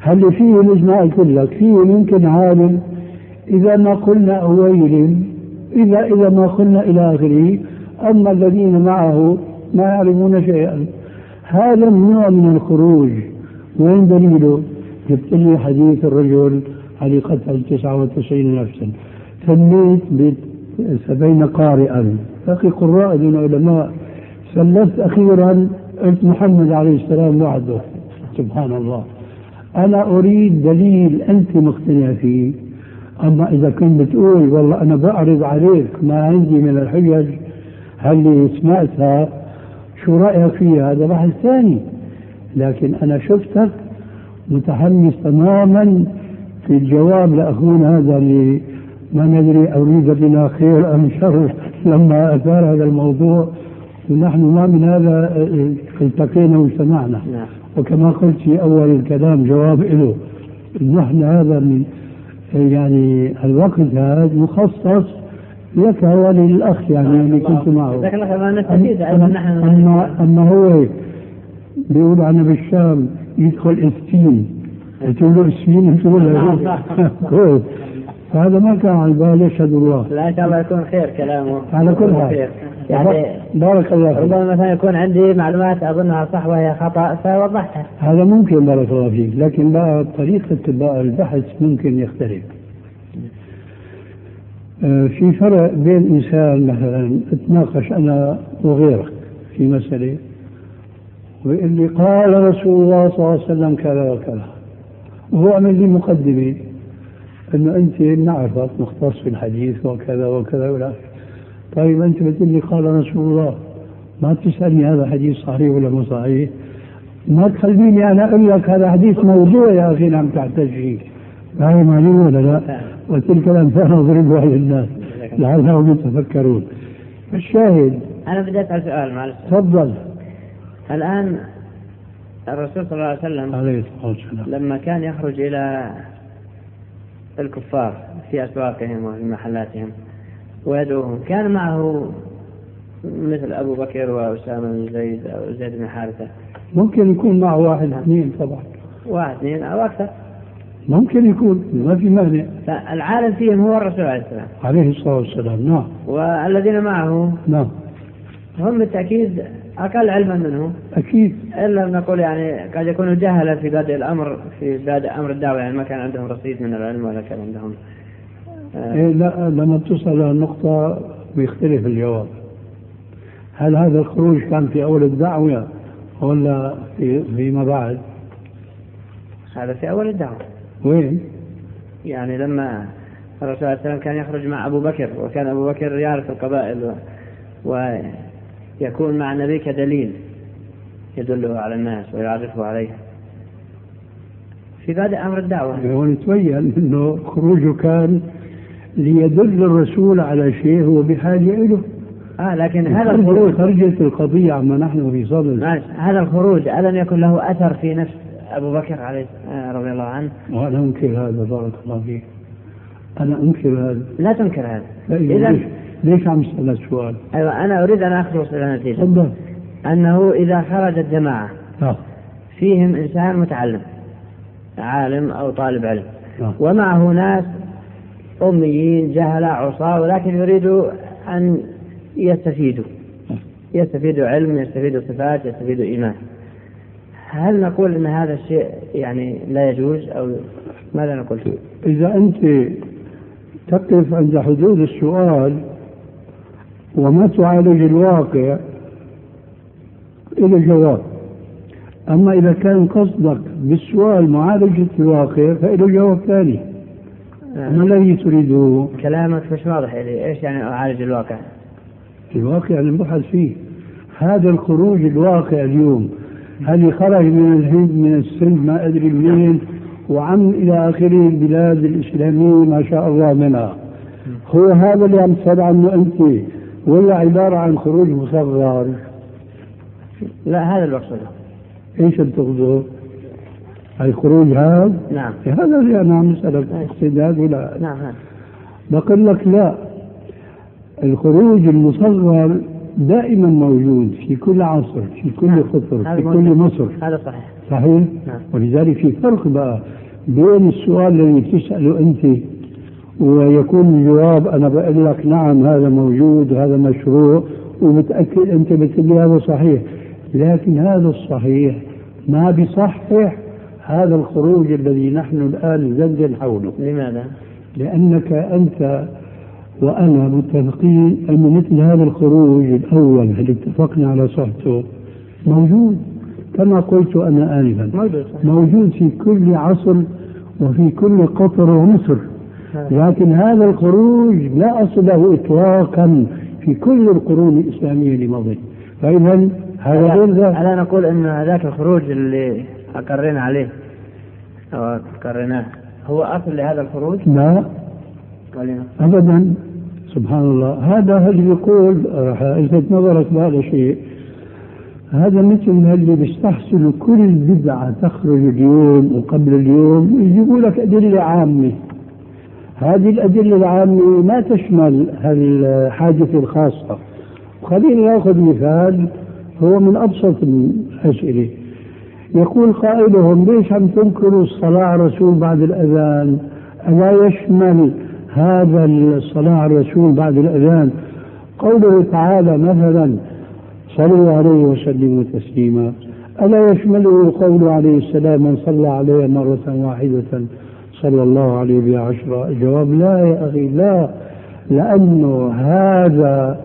هل فيه ما قلت لك فيه ممكن عالم. إذا ما قلنا أويل إذا إذا ما قلنا إلى آخره. أما الذين معه ما يعرفون شيئا. هذا النوع من الخروج. وين دليله؟ جبت لي حديث الرجل علي قتل 99 نفسا. سميت بسبعين قارئا. أخي قراء دون علماء. سلفت أخيرا قلت محمد عليه السلام وحده. سبحان الله. أنا أريد دليل أنت مقتنع فيه. أما إذا كنت بتقول والله أنا بعرض عليك ما عندي من الحجج هل سمعتها؟ شو رأيك فيها؟ هذا بحث ثاني. لكن أنا شفتك متحمس تماما في الجواب لاخونا هذا اللي ما ندري أريد بنا خير أم شر. لما أثار هذا الموضوع ونحن ما من هذا آه، التقينا وسمعنا.
نعم.
وكما قلت في أول الكلام جواب له نحن هذا من يعني الوقت هذا مخصص لك وللأخ يعني اللي كنت معه.
لكن نستفيد نحن
أما, أما هو بيقول عن بالشام يدخل 60 يجيب السين يجيب هذا ما كان على بال يشهد الله.
لا إن شاء الله يكون خير كلامه.
على كل حال.
يعني
بارك الله فيك.
ربما مثلا يكون عندي معلومات أظنها صح وهي خطأ فوضحتها.
هذا ممكن بارك الله فيك. لكن بقى طريقة البحث ممكن يختلف. آه، في فرق بين إنسان مثلا أتناقش أنا وغيرك في مسألة ويقول لي قال رسول الله صلى الله عليه وسلم كذا وكذا. وهو عمل لي. مقدمة أنه أنت نعرفك مختص في الحديث وكذا وكذا ولا. طيب أنت بتقول لي قال رسول الله ما تسألني هذا حديث صحيح ولا مو صحيح؟ ما تخليني أنا أقول لك هذا حديث موضوع يا أخي نعم تحتاج فيه. هاي معلومه ولا لا؟ وتلك الامثال نضربها للناس لعلهم يتفكرون. الشاهد.
أنا بدي أسأل سؤال معلش.
تفضل.
الآن الرسول صلى الله عليه وسلم
عليه
لما كان يخرج إلى الكفار في أسواقهم وفي محلاتهم ويدعوهم كان معه مثل أبو بكر وأسامة بن زيد أو زيد بن حارثة.
ممكن يكون معه واحد اثنين طبعا.
واحد اثنين أو أكثر.
ممكن يكون ما في مانع.
فالعالم فيهم هو الرسول عليه السلام.
عليه الصلاة والسلام نعم.
والذين معه
نعم.
هم بالتأكيد أقل علما منه
أكيد.
إلا نقول يعني قد يكونوا جهلا في بادئ الأمر في بادئ أمر الدعوة يعني ما كان عندهم رصيد من العلم ولا كان عندهم آه،
إيه لا لما توصل لهالنقطة بيختلف الجواب. هل هذا الخروج كان في أول الدعوة ولا في فيما بعد؟
هذا في أول الدعوة.
وين؟
يعني لما الرسول عليه السلام كان يخرج مع أبو بكر وكان أبو بكر يعرف القبائل و... ويكون مع النبي كدليل يدله على الناس ويعرفه عليه في بادئ أمر الدعوة.
هون تبين إنه خروجه كان ليدل الرسول على شيء هو بحاجة له
آه لكن هذا الخروج
خرجت القضية عما نحن في صدد
ماشي. هذا الخروج ألم يكن له أثر في نفس أبو بكر عليه آه، رضي الله عنه؟
وأنا أنكر هذا بارك الله فيك. أنا أنكر هذا.
لا تنكر هذا.
إذا
اذا
ليش, عم تسال سؤال؟
أيوه أنا أريد أن اخلص إلى نتيجه
تفضل
أنه إذا خرجت جماعة
آه.
فيهم إنسان متعلم عالم أو طالب علم
آه.
ومعه ناس أميين جهلة عصاة ولكن يريدوا أن يستفيدوا يستفيدوا علم يستفيدوا صفات يستفيدوا إيمان هل نقول إن هذا الشيء يعني لا يجوز أو ماذا نقول؟
إذا أنت تقف عند حدود السؤال وما تعالج الواقع إلى جواب أما إذا كان قصدك بالسؤال معالجة الواقع فإلى جواب ثاني ما الذي تريده؟
كلامك مش واضح لي إيش يعني أعالج الواقع؟
الواقع اللي نبحث فيه. هذا الخروج الواقع اليوم هل خرج من الهند من السند ما أدري منين. وعم إلى آخره البلاد الإسلامية ما شاء الله منها. هو هذا اللي عم تسأل عنه أنت. ولا عبارة عن خروج مصغر
لا هذا المقصود
إيش بتقصده؟ الخروج هذا
نعم
هذا اللي أنا عم تقصد هذا ولا
نعم هذا
بقول لك لا الخروج المصغر دائما موجود في كل عصر في كل
نعم.
قطر
هذا
في كل. مصر
هذا صحيح
صحيح؟
نعم.
ولذلك في فرق بقى بين السؤال الذي تسأله أنت ويكون الجواب أنا بقول لك نعم هذا موجود هذا مشروع ومتأكد أنت بتقول لي هذا صحيح. لكن هذا الصحيح ما بصحح هذا الخروج الذي نحن الآن نزلزل حوله.
لماذا؟
لأنك أنت وأنا متفقين أن مثل هذا الخروج الأول اللي اتفقنا على صحته موجود. كما قلت
موجود صحيح.
موجود في كل عصر وفي كل قطر ومصر. لكن هذا الخروج لا أصل له إطلاقا في كل القرون الإسلامية اللي مضت. فإذا هذا
ألا نقول أن هذاك الخروج اللي أقرينا عليه أو أقريناه هو أصل لهذا الخروج؟
لا. أبدا. سبحان الله. هذا اللي بيقول راح إلفت نظرك بهذا الشيء. هذا مثل اللي بيستحسنوا كل بدعة تخرج اليوم وقبل اليوم يجيبوا لك أدلة عامة. هذه الأدلة العامة ما تشمل الحاجة الخاصة. خلينا ناخذ مثال هو من أبسط الأسئلة. يقول قائلهم ليش عم تنكروا الصلاة على الرسول بعد الأذان؟ ألا يشمل هذا الصلاة على الرسول بعد الأذان؟ قوله تعالى مثلا صلوا عليه وسلموا تسليما. ألا يشمله قوله عليه السلام من صلى عليه مرة واحدة؟ صلى الله عليه بها عشرة الجواب لا يا أخي لا. لأنه هذا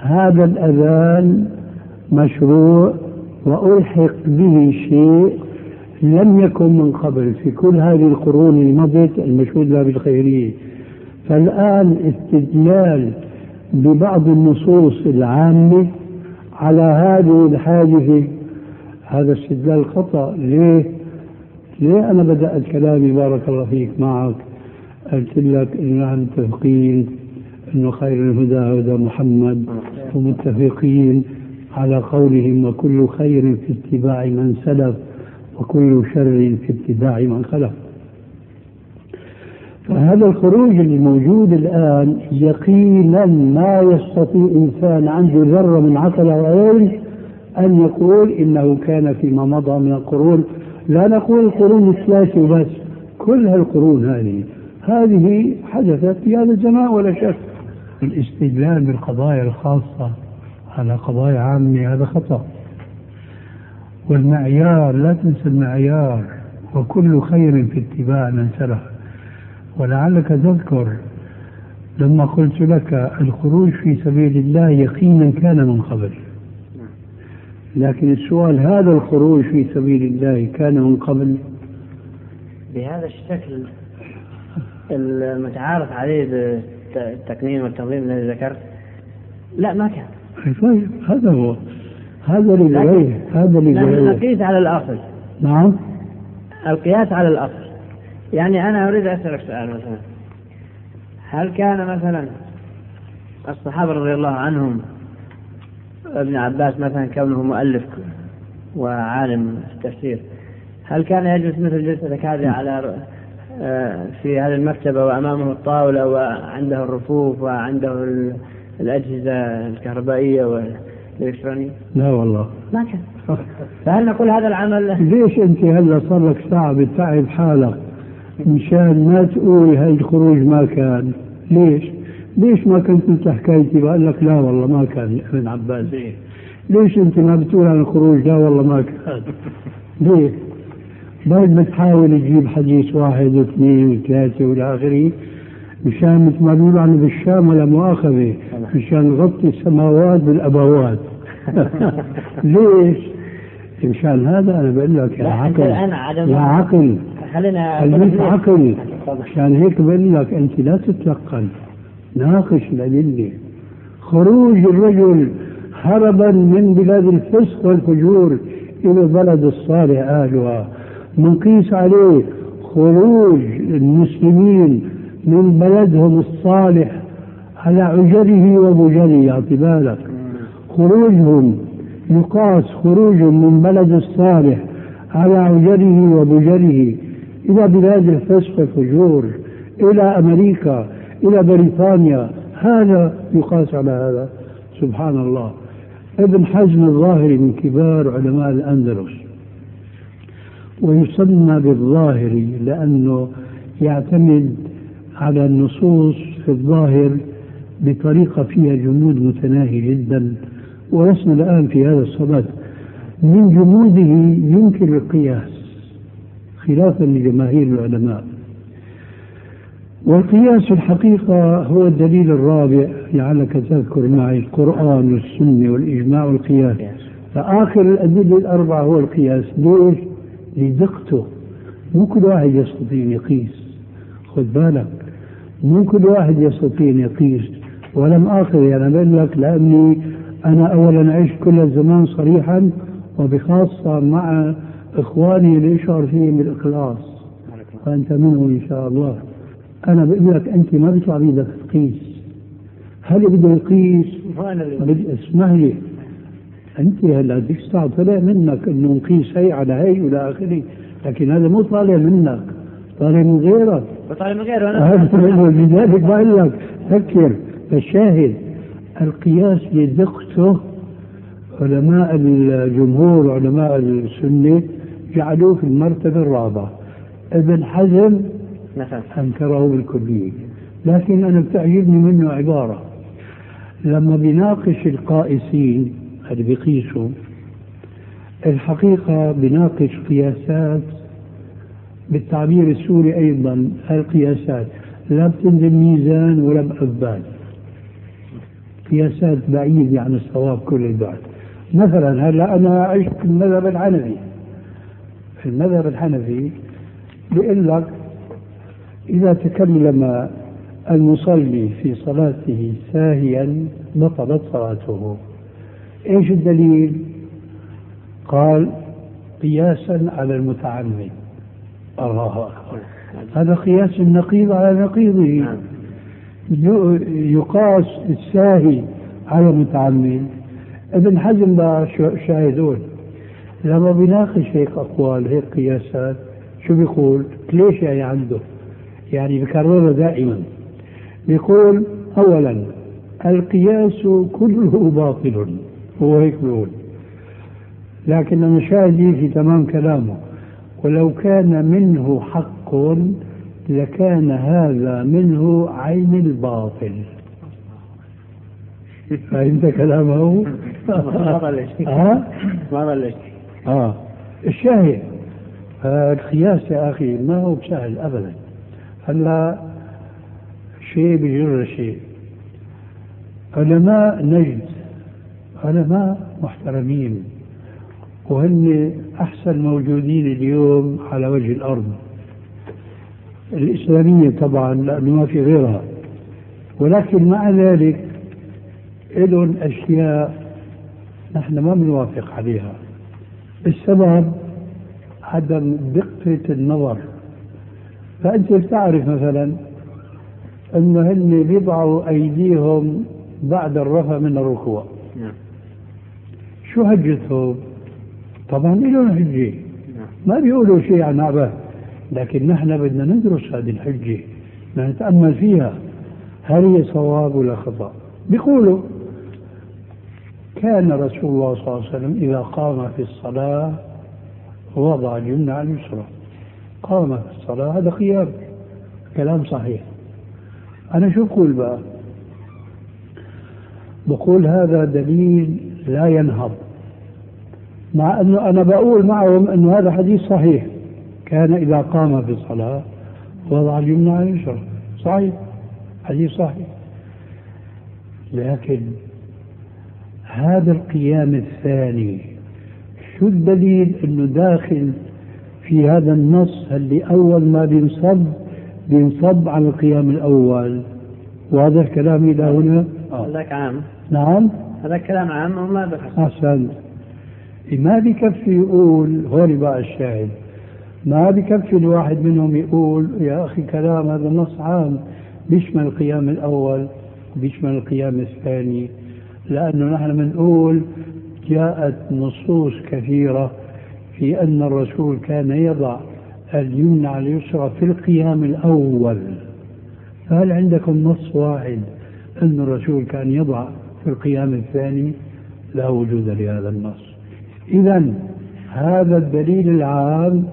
هذا الأذان مشروع وألحق به شيء لم يكن من قبل في كل هذه القرون المضت المشهود لها بالخيرية. فالآن استدلال ببعض النصوص العامة على هذه الحادثة هذا استدلال خطأ. ليه؟ ليه؟ أنا بدأت كلامي بارك الله فيك معك. قلت لك إن نحن متفقين أنه خير الهدى هدى محمد ومتفقين على قولهم وكل خير في اتباع من سلف وكل شر في ابتداع من خلف. فهذا الخروج الموجود الآن يقينا ما يستطيع إنسان عنده ذرة من عقل أو أن يقول إنه كان فيما مضى من القرون لا نقول القرون الثلاثة بس كل هالقرون هذه هذه حدثت في هذا الزمان ولا شك. الاستدلال بالقضايا الخاصة على قضايا عامة هذا خطأ. والمعيار لا تنسى المعيار وكل خير في اتباع من سلف. ولعلك تذكر لما قلت لك الخروج في سبيل الله يقينا كان من قبل. لكن السؤال هذا الخروج في سبيل الله كان من قبل؟
بهذا الشكل المتعارف عليه بالتقنين والتنظيم الذي ذكرت لا ما كان.
طيب هذا هو. هذا اللي هذا اللي
نقيس على الأصل.
نعم.
القياس على الأصل. يعني أنا أريد أسألك سؤال مثلا. هل كان مثلا الصحابة رضي الله عنهم ابن عباس مثلا كونه مؤلف وعالم التفسير هل كان يجلس مثل جلسة هذه على آه، في هذه المكتبة وأمامه الطاولة وعنده الرفوف وعنده الأجهزة الكهربائية والإلكترونية؟
لا والله.
ما كان. فهل نقول هذا العمل؟
ليش أنت هلا صار لك ساعة بتعب حالك مشان ما تقول هاي الخروج ما كان؟ ليش؟ ليش ما كنت انت حكايتي بقول لك لا والله ما كان ابن عباس. ليش؟ انت ما بتقول عن الخروج؟ لا والله ما كان. ليه؟ بعد ما تحاول تجيب حديث واحد واثنين وثلاثة والى آخره مشان مثل ما بيقولوا عنه بالشام ولا مؤاخذة مشان نغطي السماوات بالأبوات. ليش؟ مشان هذا أنا بقول لك يا عقل يا عقل. خلينا عقل. مشان هيك بقول لك أنت لا تتلقن. ناقش الأدلة خروج الرجل هربا من بلاد الفسق والفجور إلى البلد الصالح أهلها. منقيس عليه خروج المسلمين من بلدهم الصالح على عجره وبجره اعطي بالك خروجهم يقاس خروجهم من بلد الصالح على عجره وبجره إلى بلاد الفسق والفجور إلى أمريكا. إلى بريطانيا. هذا يقاس على هذا. سبحان الله. ابن حزم الظاهري من كبار علماء الأندلس. ويسمى بالظاهري لأنه يعتمد على النصوص في الظاهر بطريقة فيها جمود متناهي جدا. ولسنا الآن في هذا الصدد. من جموده يمكن القياس خلافا لجماهير العلماء. والقياس الحقيقة هو الدليل الرابع لعلك تذكر معي القرآن والسنة والإجماع والقياس. فآخر الأدلة الأربعة هو القياس. ليش؟ لدقته. مو كل واحد يستطيع أن يقيس. خذ بالك. مو كل واحد يستطيع أن يقيس. ولم آخر يعني بقول لك لأني أنا أولا عشت كل الزمان صريحا وبخاصة مع إخواني اللي يشعر فيهم بالإخلاص وأنت منهم إن شاء الله. أنا بقول لك أنت ما بيطلع بيدك تقيس هل بده يقيس اسمح لي أنت هلا بدك طلع منك إنه نقيس هي على هي وإلى آخره. لكن هذا مو طالع منك. طالع من غيرك.
بطالع من غيره أنا.
هذا لذلك بقول لك. فكر. فالشاهد القياس لدقته علماء الجمهور علماء السنة جعلوه في المرتبة الرابعة. ابن حزم
نعم
أنكره بالكلية. لكن أنا بتعجبني منه عبارة. لما بيناقش القائسين اللي بيقيسوا الحقيقة بيناقش قياسات بالتعبير السوري أيضا القياسات. لا بتنزل ميزان ولا بأبان قياسات بعيدة عن الصواب كل البعد. مثلا هلأ أنا عشت المذهب الحنفي. في المذهب الحنفي بيقول لك إذا تكلم المصلي في صلاته ساهيا بطلت صلاته إيش الدليل؟ قال قياسا على المتعمد الله أكبر هذا قياس النقيض على نقيضه. يقاس الساهي على المتعمد ابن حزم شاهدون لما بيناقش هيك أقوال هيك قياسات شو بيقول؟ ليش يعني عنده؟ يعني بكررها دائما. بيقول اولا القياس كله باطل هو هيك بيقول. لكن أنا شاهدي في تمام كلامه. ولو كان منه حق لكان هذا منه عين الباطل. فهمت كلامه؟
ما
ها؟
ما ضلش
آه. الشاهد القياس يا أخي ما هو بسهل ابدا. هلا شيء بجر شيء. علماء نجد علماء محترمين وهن أحسن موجودين اليوم على وجه الأرض. الإسلامية طبعا لأنه ما في غيرها. ولكن مع ذلك لهم أشياء نحن ما بنوافق عليها. السبب عدم دقة النظر. فأنت بتعرف مثلا أنه هن بيضعوا أيديهم بعد الرفع من الركوع.
نعم.
شو حجتهم؟ طبعا لهم حجة ما بيقولوا شيء عن عباد لكن نحن بدنا ندرس هذه الحجة بدنا نتأمل فيها. هل هي صواب ولا خطأ؟ بيقولوا كان رسول الله صلى الله عليه وسلم إذا قام في الصلاة وضع اليمنى على اليسرى. قام في الصلاة هذا قيام كلام صحيح. أنا شو بقول بقى؟ بقول هذا دليل لا ينهض. مع أنه أنا بقول معهم أنه هذا حديث صحيح. كان إذا قام في الصلاة وضع اليمنى اليسرى صحيح حديث صحيح. لكن هذا القيام الثاني شو الدليل أنه داخل في هذا النص اللي أول ما بينصب بينصب على القيام الأول. واضح كلامي إلى هنا؟ آه.
هذاك عام
نعم.
هذا كلام عام وما بحث؟
احسنت ما بكفي يقول هون بقى الشاهد. ما بكفي الواحد منهم يقول يا أخي كلام هذا نص عام. بيشمل القيام الأول بيشمل القيام الثاني. لأنه نحن بنقول جاءت نصوص كثيرة في أن الرسول كان يضع اليمنى على اليسرى في القيام الأول. فهل عندكم نص واحد أن الرسول كان يضع في القيام الثاني؟ لا وجود لهذا النص. اذا هذا الدليل العام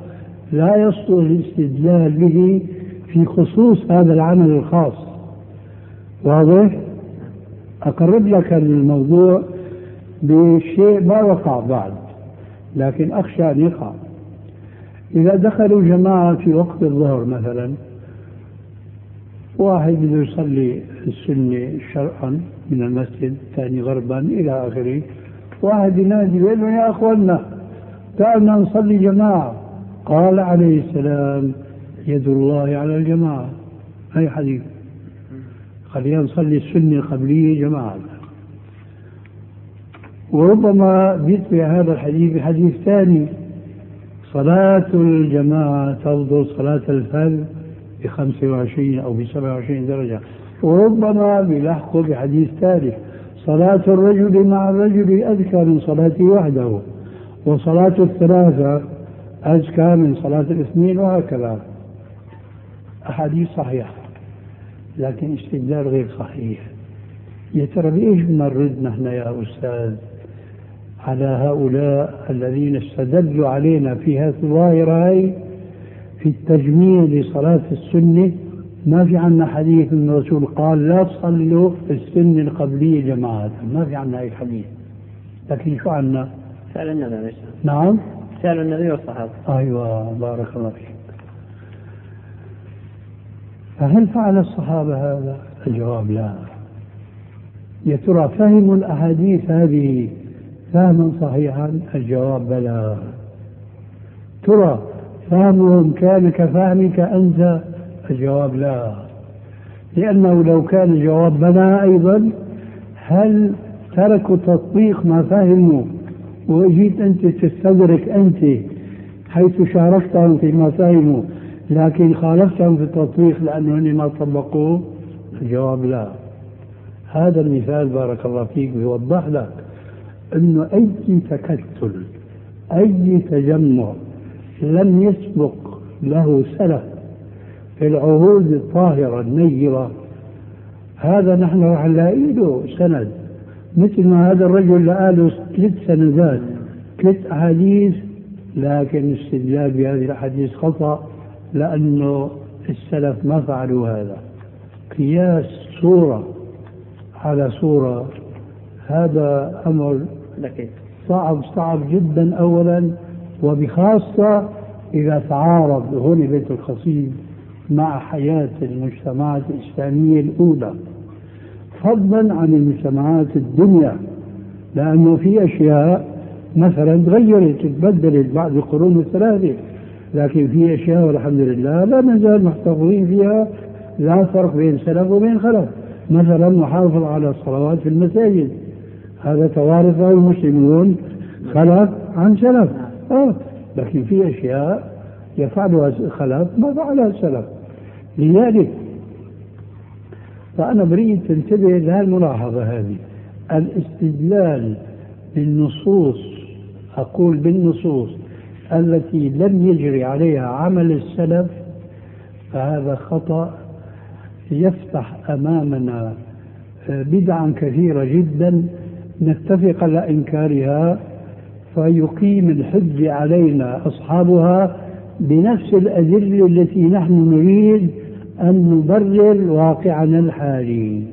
لا يصلح الاستدلال به في خصوص هذا العمل الخاص. واضح؟ أقرب لك الموضوع بشيء ما وقع بعد. لكن أخشى أن يقع. إذا دخلوا جماعة في وقت الظهر مثلا واحد بده يصلي السنة شرقا من المسجد الثاني غربا إلى آخره. واحد ينادي يقول يا أخوانا تعالوا نصلي جماعة. قال عليه السلام يد الله على الجماعة. هي حديث؟ خلينا نصلي السنة القبلية جماعة. وربما بيتبع هذا الحديث بحديث ثاني. صلاة الجماعة تفضل صلاة الفجر ب 25 أو ب 27 درجة. وربما بيلحقوا بحديث ثالث. صلاة الرجل مع الرجل أذكى من صلاته وحده وصلاة الثلاثة أزكى من صلاة الاثنين وهكذا. أحاديث صحيحة لكن استدلال غير صحيح. يا ترى بإيش بنرد نحن يا أستاذ؟ على هؤلاء الذين استدلوا علينا في هذه الظاهرة هاي في التجميع لصلاة السنة. ما في عنا حديث من الرسول قال لا تصلوا في السنة القبلية جماعة. ما في عنا أي حديث. لكن شو عنا؟
سأل النبي
نعم.
سأل النبي والصحابة.
أيوة بارك الله فيك. فهل فعل الصحابة هذا؟ الجواب لا. يا ترى فهموا الأحاديث هذه فهما صحيحا؟ الجواب بلى. ترى فهمهم كان كفهمك أنت؟ الجواب لا. لأنه لو كان الجواب بلى أيضا هل تركوا تطبيق ما فهموا وجيت أنت تستدرك أنت حيث شاركتهم فيما فهموا لكن خالفتهم في التطبيق لأنهم ما طبقوه؟ الجواب لا. هذا المثال بارك الله فيك بيوضح لك انه أي تكتل أي تجمع لم يسبق له سلف في العهود الطاهرة النيرة. هذا نحن راح نلاقي له سند. مثل ما هذا الرجل لقى له ثلاث سندات ثلاث أحاديث لكن الاستدلال بهذه الأحاديث خطأ لأنه السلف ما فعلوا هذا. قياس صورة على صورة هذا أمر صعب صعب جدا أولا وبخاصة إذا تعارض هون بيت القصيد مع حياة المجتمعات الإسلامية الأولى. فضلا عن المجتمعات الدنيا لأنه في أشياء مثلا تغيرت تبدلت بعد القرون الثلاثة لكن في أشياء والحمد لله لا نزال محتفظين فيها لا فرق بين سلف وبين خلف. مثلا محافظ على الصلوات في المساجد هذا توارثه المسلمون خلف عن سلف آه. لكن في أشياء يفعلها خلف ما فعلها السلف لذلك فأنا بريد تنتبه لهالملاحظة هذه الاستدلال بالنصوص أقول بالنصوص التي لم يجري عليها عمل السلف فهذا خطأ يفتح أمامنا بدعا كثيرة جدا نتفق على إنكارها فيقيم الحج علينا أصحابها بنفس الأدلة التي نحن نريد أن نبرر واقعنا الحالي.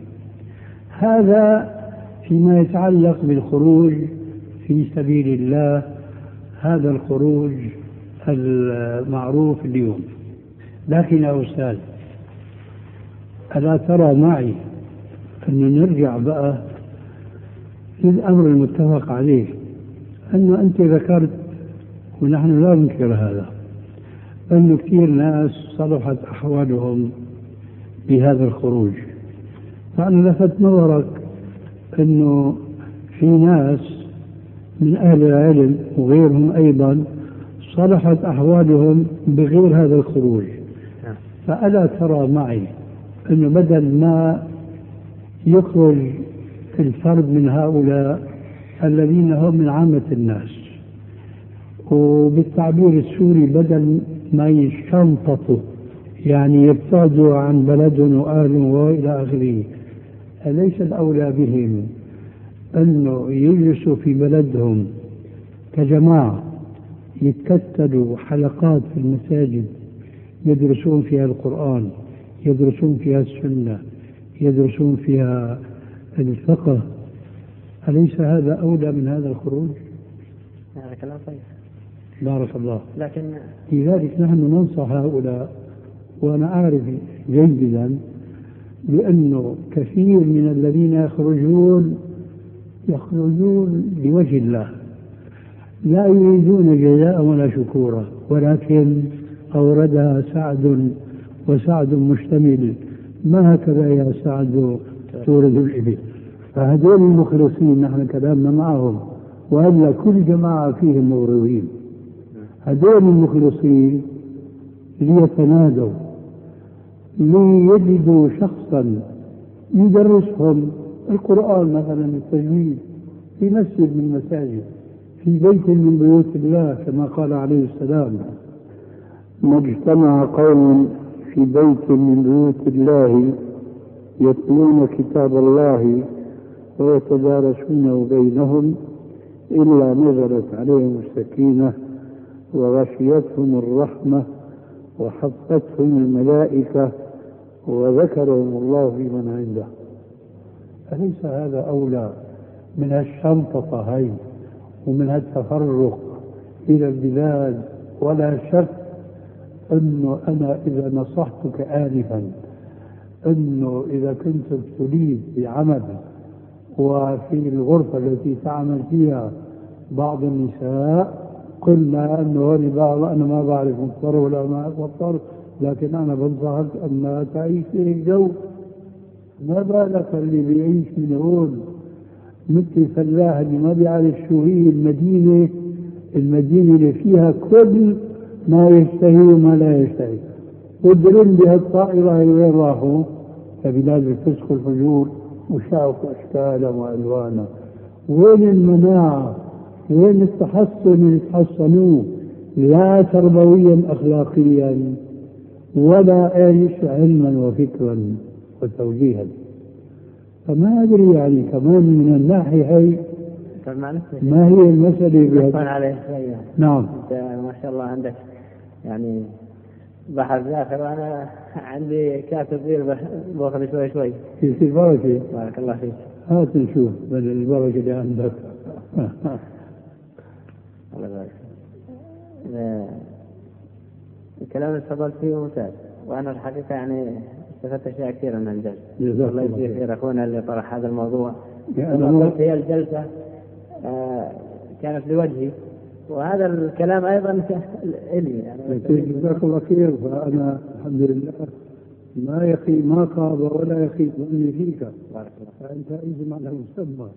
هذا فيما يتعلق بالخروج في سبيل الله هذا الخروج المعروف اليوم. لكن يا أستاذ ألا ترى معي أن نرجع بقى للأمر المتفق عليه. أنه أنت ذكرت ونحن لا ننكر هذا أنه كثير ناس صلحت أحوالهم بهذا الخروج. فأنا لفت نظرك أنه في ناس من أهل العلم وغيرهم أيضا صلحت أحوالهم بغير هذا الخروج. فألا ترى معي أنه بدل ما يخرج الفرد من هؤلاء الذين هم من عامة الناس. وبالتعبير السوري بدل ما يشنططوا يعني يبتعدوا عن بلدهم وأهلهم وإلى آخره أليس الأولى بهم؟ أنه يجلسوا في بلدهم كجماعة يتكتلوا حلقات في المساجد يدرسون فيها القرآن يدرسون فيها السنة يدرسون فيها الفقه أليس هذا أولى من هذا الخروج؟
هذا كلام صحيح.
بارك الله.
لكن
لذلك نحن ننصح هؤلاء وأنا أعرف جيدا بأنه كثير من الذين يخرجون يخرجون لوجه الله. لا يريدون جزاء ولا شكورا ولكن أوردها سعد وسعد مشتمل. ما هكذا يا سعد؟ تورد الإبل. فهذول المخلصين نحن كلامنا معهم. وإلا كل جماعة فيهم مغرضين. هذول المخلصين ليتنادوا ليجدوا شخصا يدرسهم القرآن مثلا التجويد في مسجد من المساجد في بيت من بيوت الله كما قال عليه السلام. ما اجتمع قوم في بيت من بيوت الله يتلون كتاب الله ويتدارسونه بينهم إلا نزلت عليهم السكينة وغشيتهم الرحمة وحفتهم الملائكة وذكرهم الله في من عنده. أليس هذا أولى من الشنطة هاي ومن التفرق إلى البلاد؟ ولا شك أنه أنا إذا نصحتك آنفا أنه إذا كنت ابتليت بعمل وفي الغرفة التي تعمل فيها بعض النساء قلنا أنه أنا ما بعرف مضطر ولا ما مضطر لكن أنا بنصحك أن تعيش في الجو. ما بالك اللي بيعيش من هون؟ مثل فلاح اللي ما بيعرف شو هي المدينة. المدينة اللي فيها كل ما يشتهي وما لا يشتهي. ودرن بهالطائرة وين راحوا؟ لبلاد الفسق والفجور وشافوا أشكالها وألوانها وين المناعة؟ وين التحصن اللي تحصنوه؟ لا تربويا أخلاقيا ولا إيش علما وفكرا وتوجيها. فما أدري يعني كمان من الناحية هي
طيب
ما هي المسألة
بهذا؟
نعم.
أنت ما شاء الله عندك يعني بحر زاخر وأنا عندي كاتب صغير باخذ شوي. شوي
يصير بركه
بارك الله فيك.
هات نشوف بدل البركة اللي عندك.
الله يبارك الكلام اللي تفضلت فيه ممتاز وأنا الحقيقة يعني استفدت أشياء كثيرة من الجلسة. الله يجزيه خير. أخونا اللي طرح هذا الموضوع. قلت هي الجلسة آه كانت لوجهي. وهذا الكلام أيضا الي يعني
جزاك الله خير. فانا الحمد لله ما يخي ما خاب ولا يخيب ظني فيك. بارك الله فأنت انت على المسمى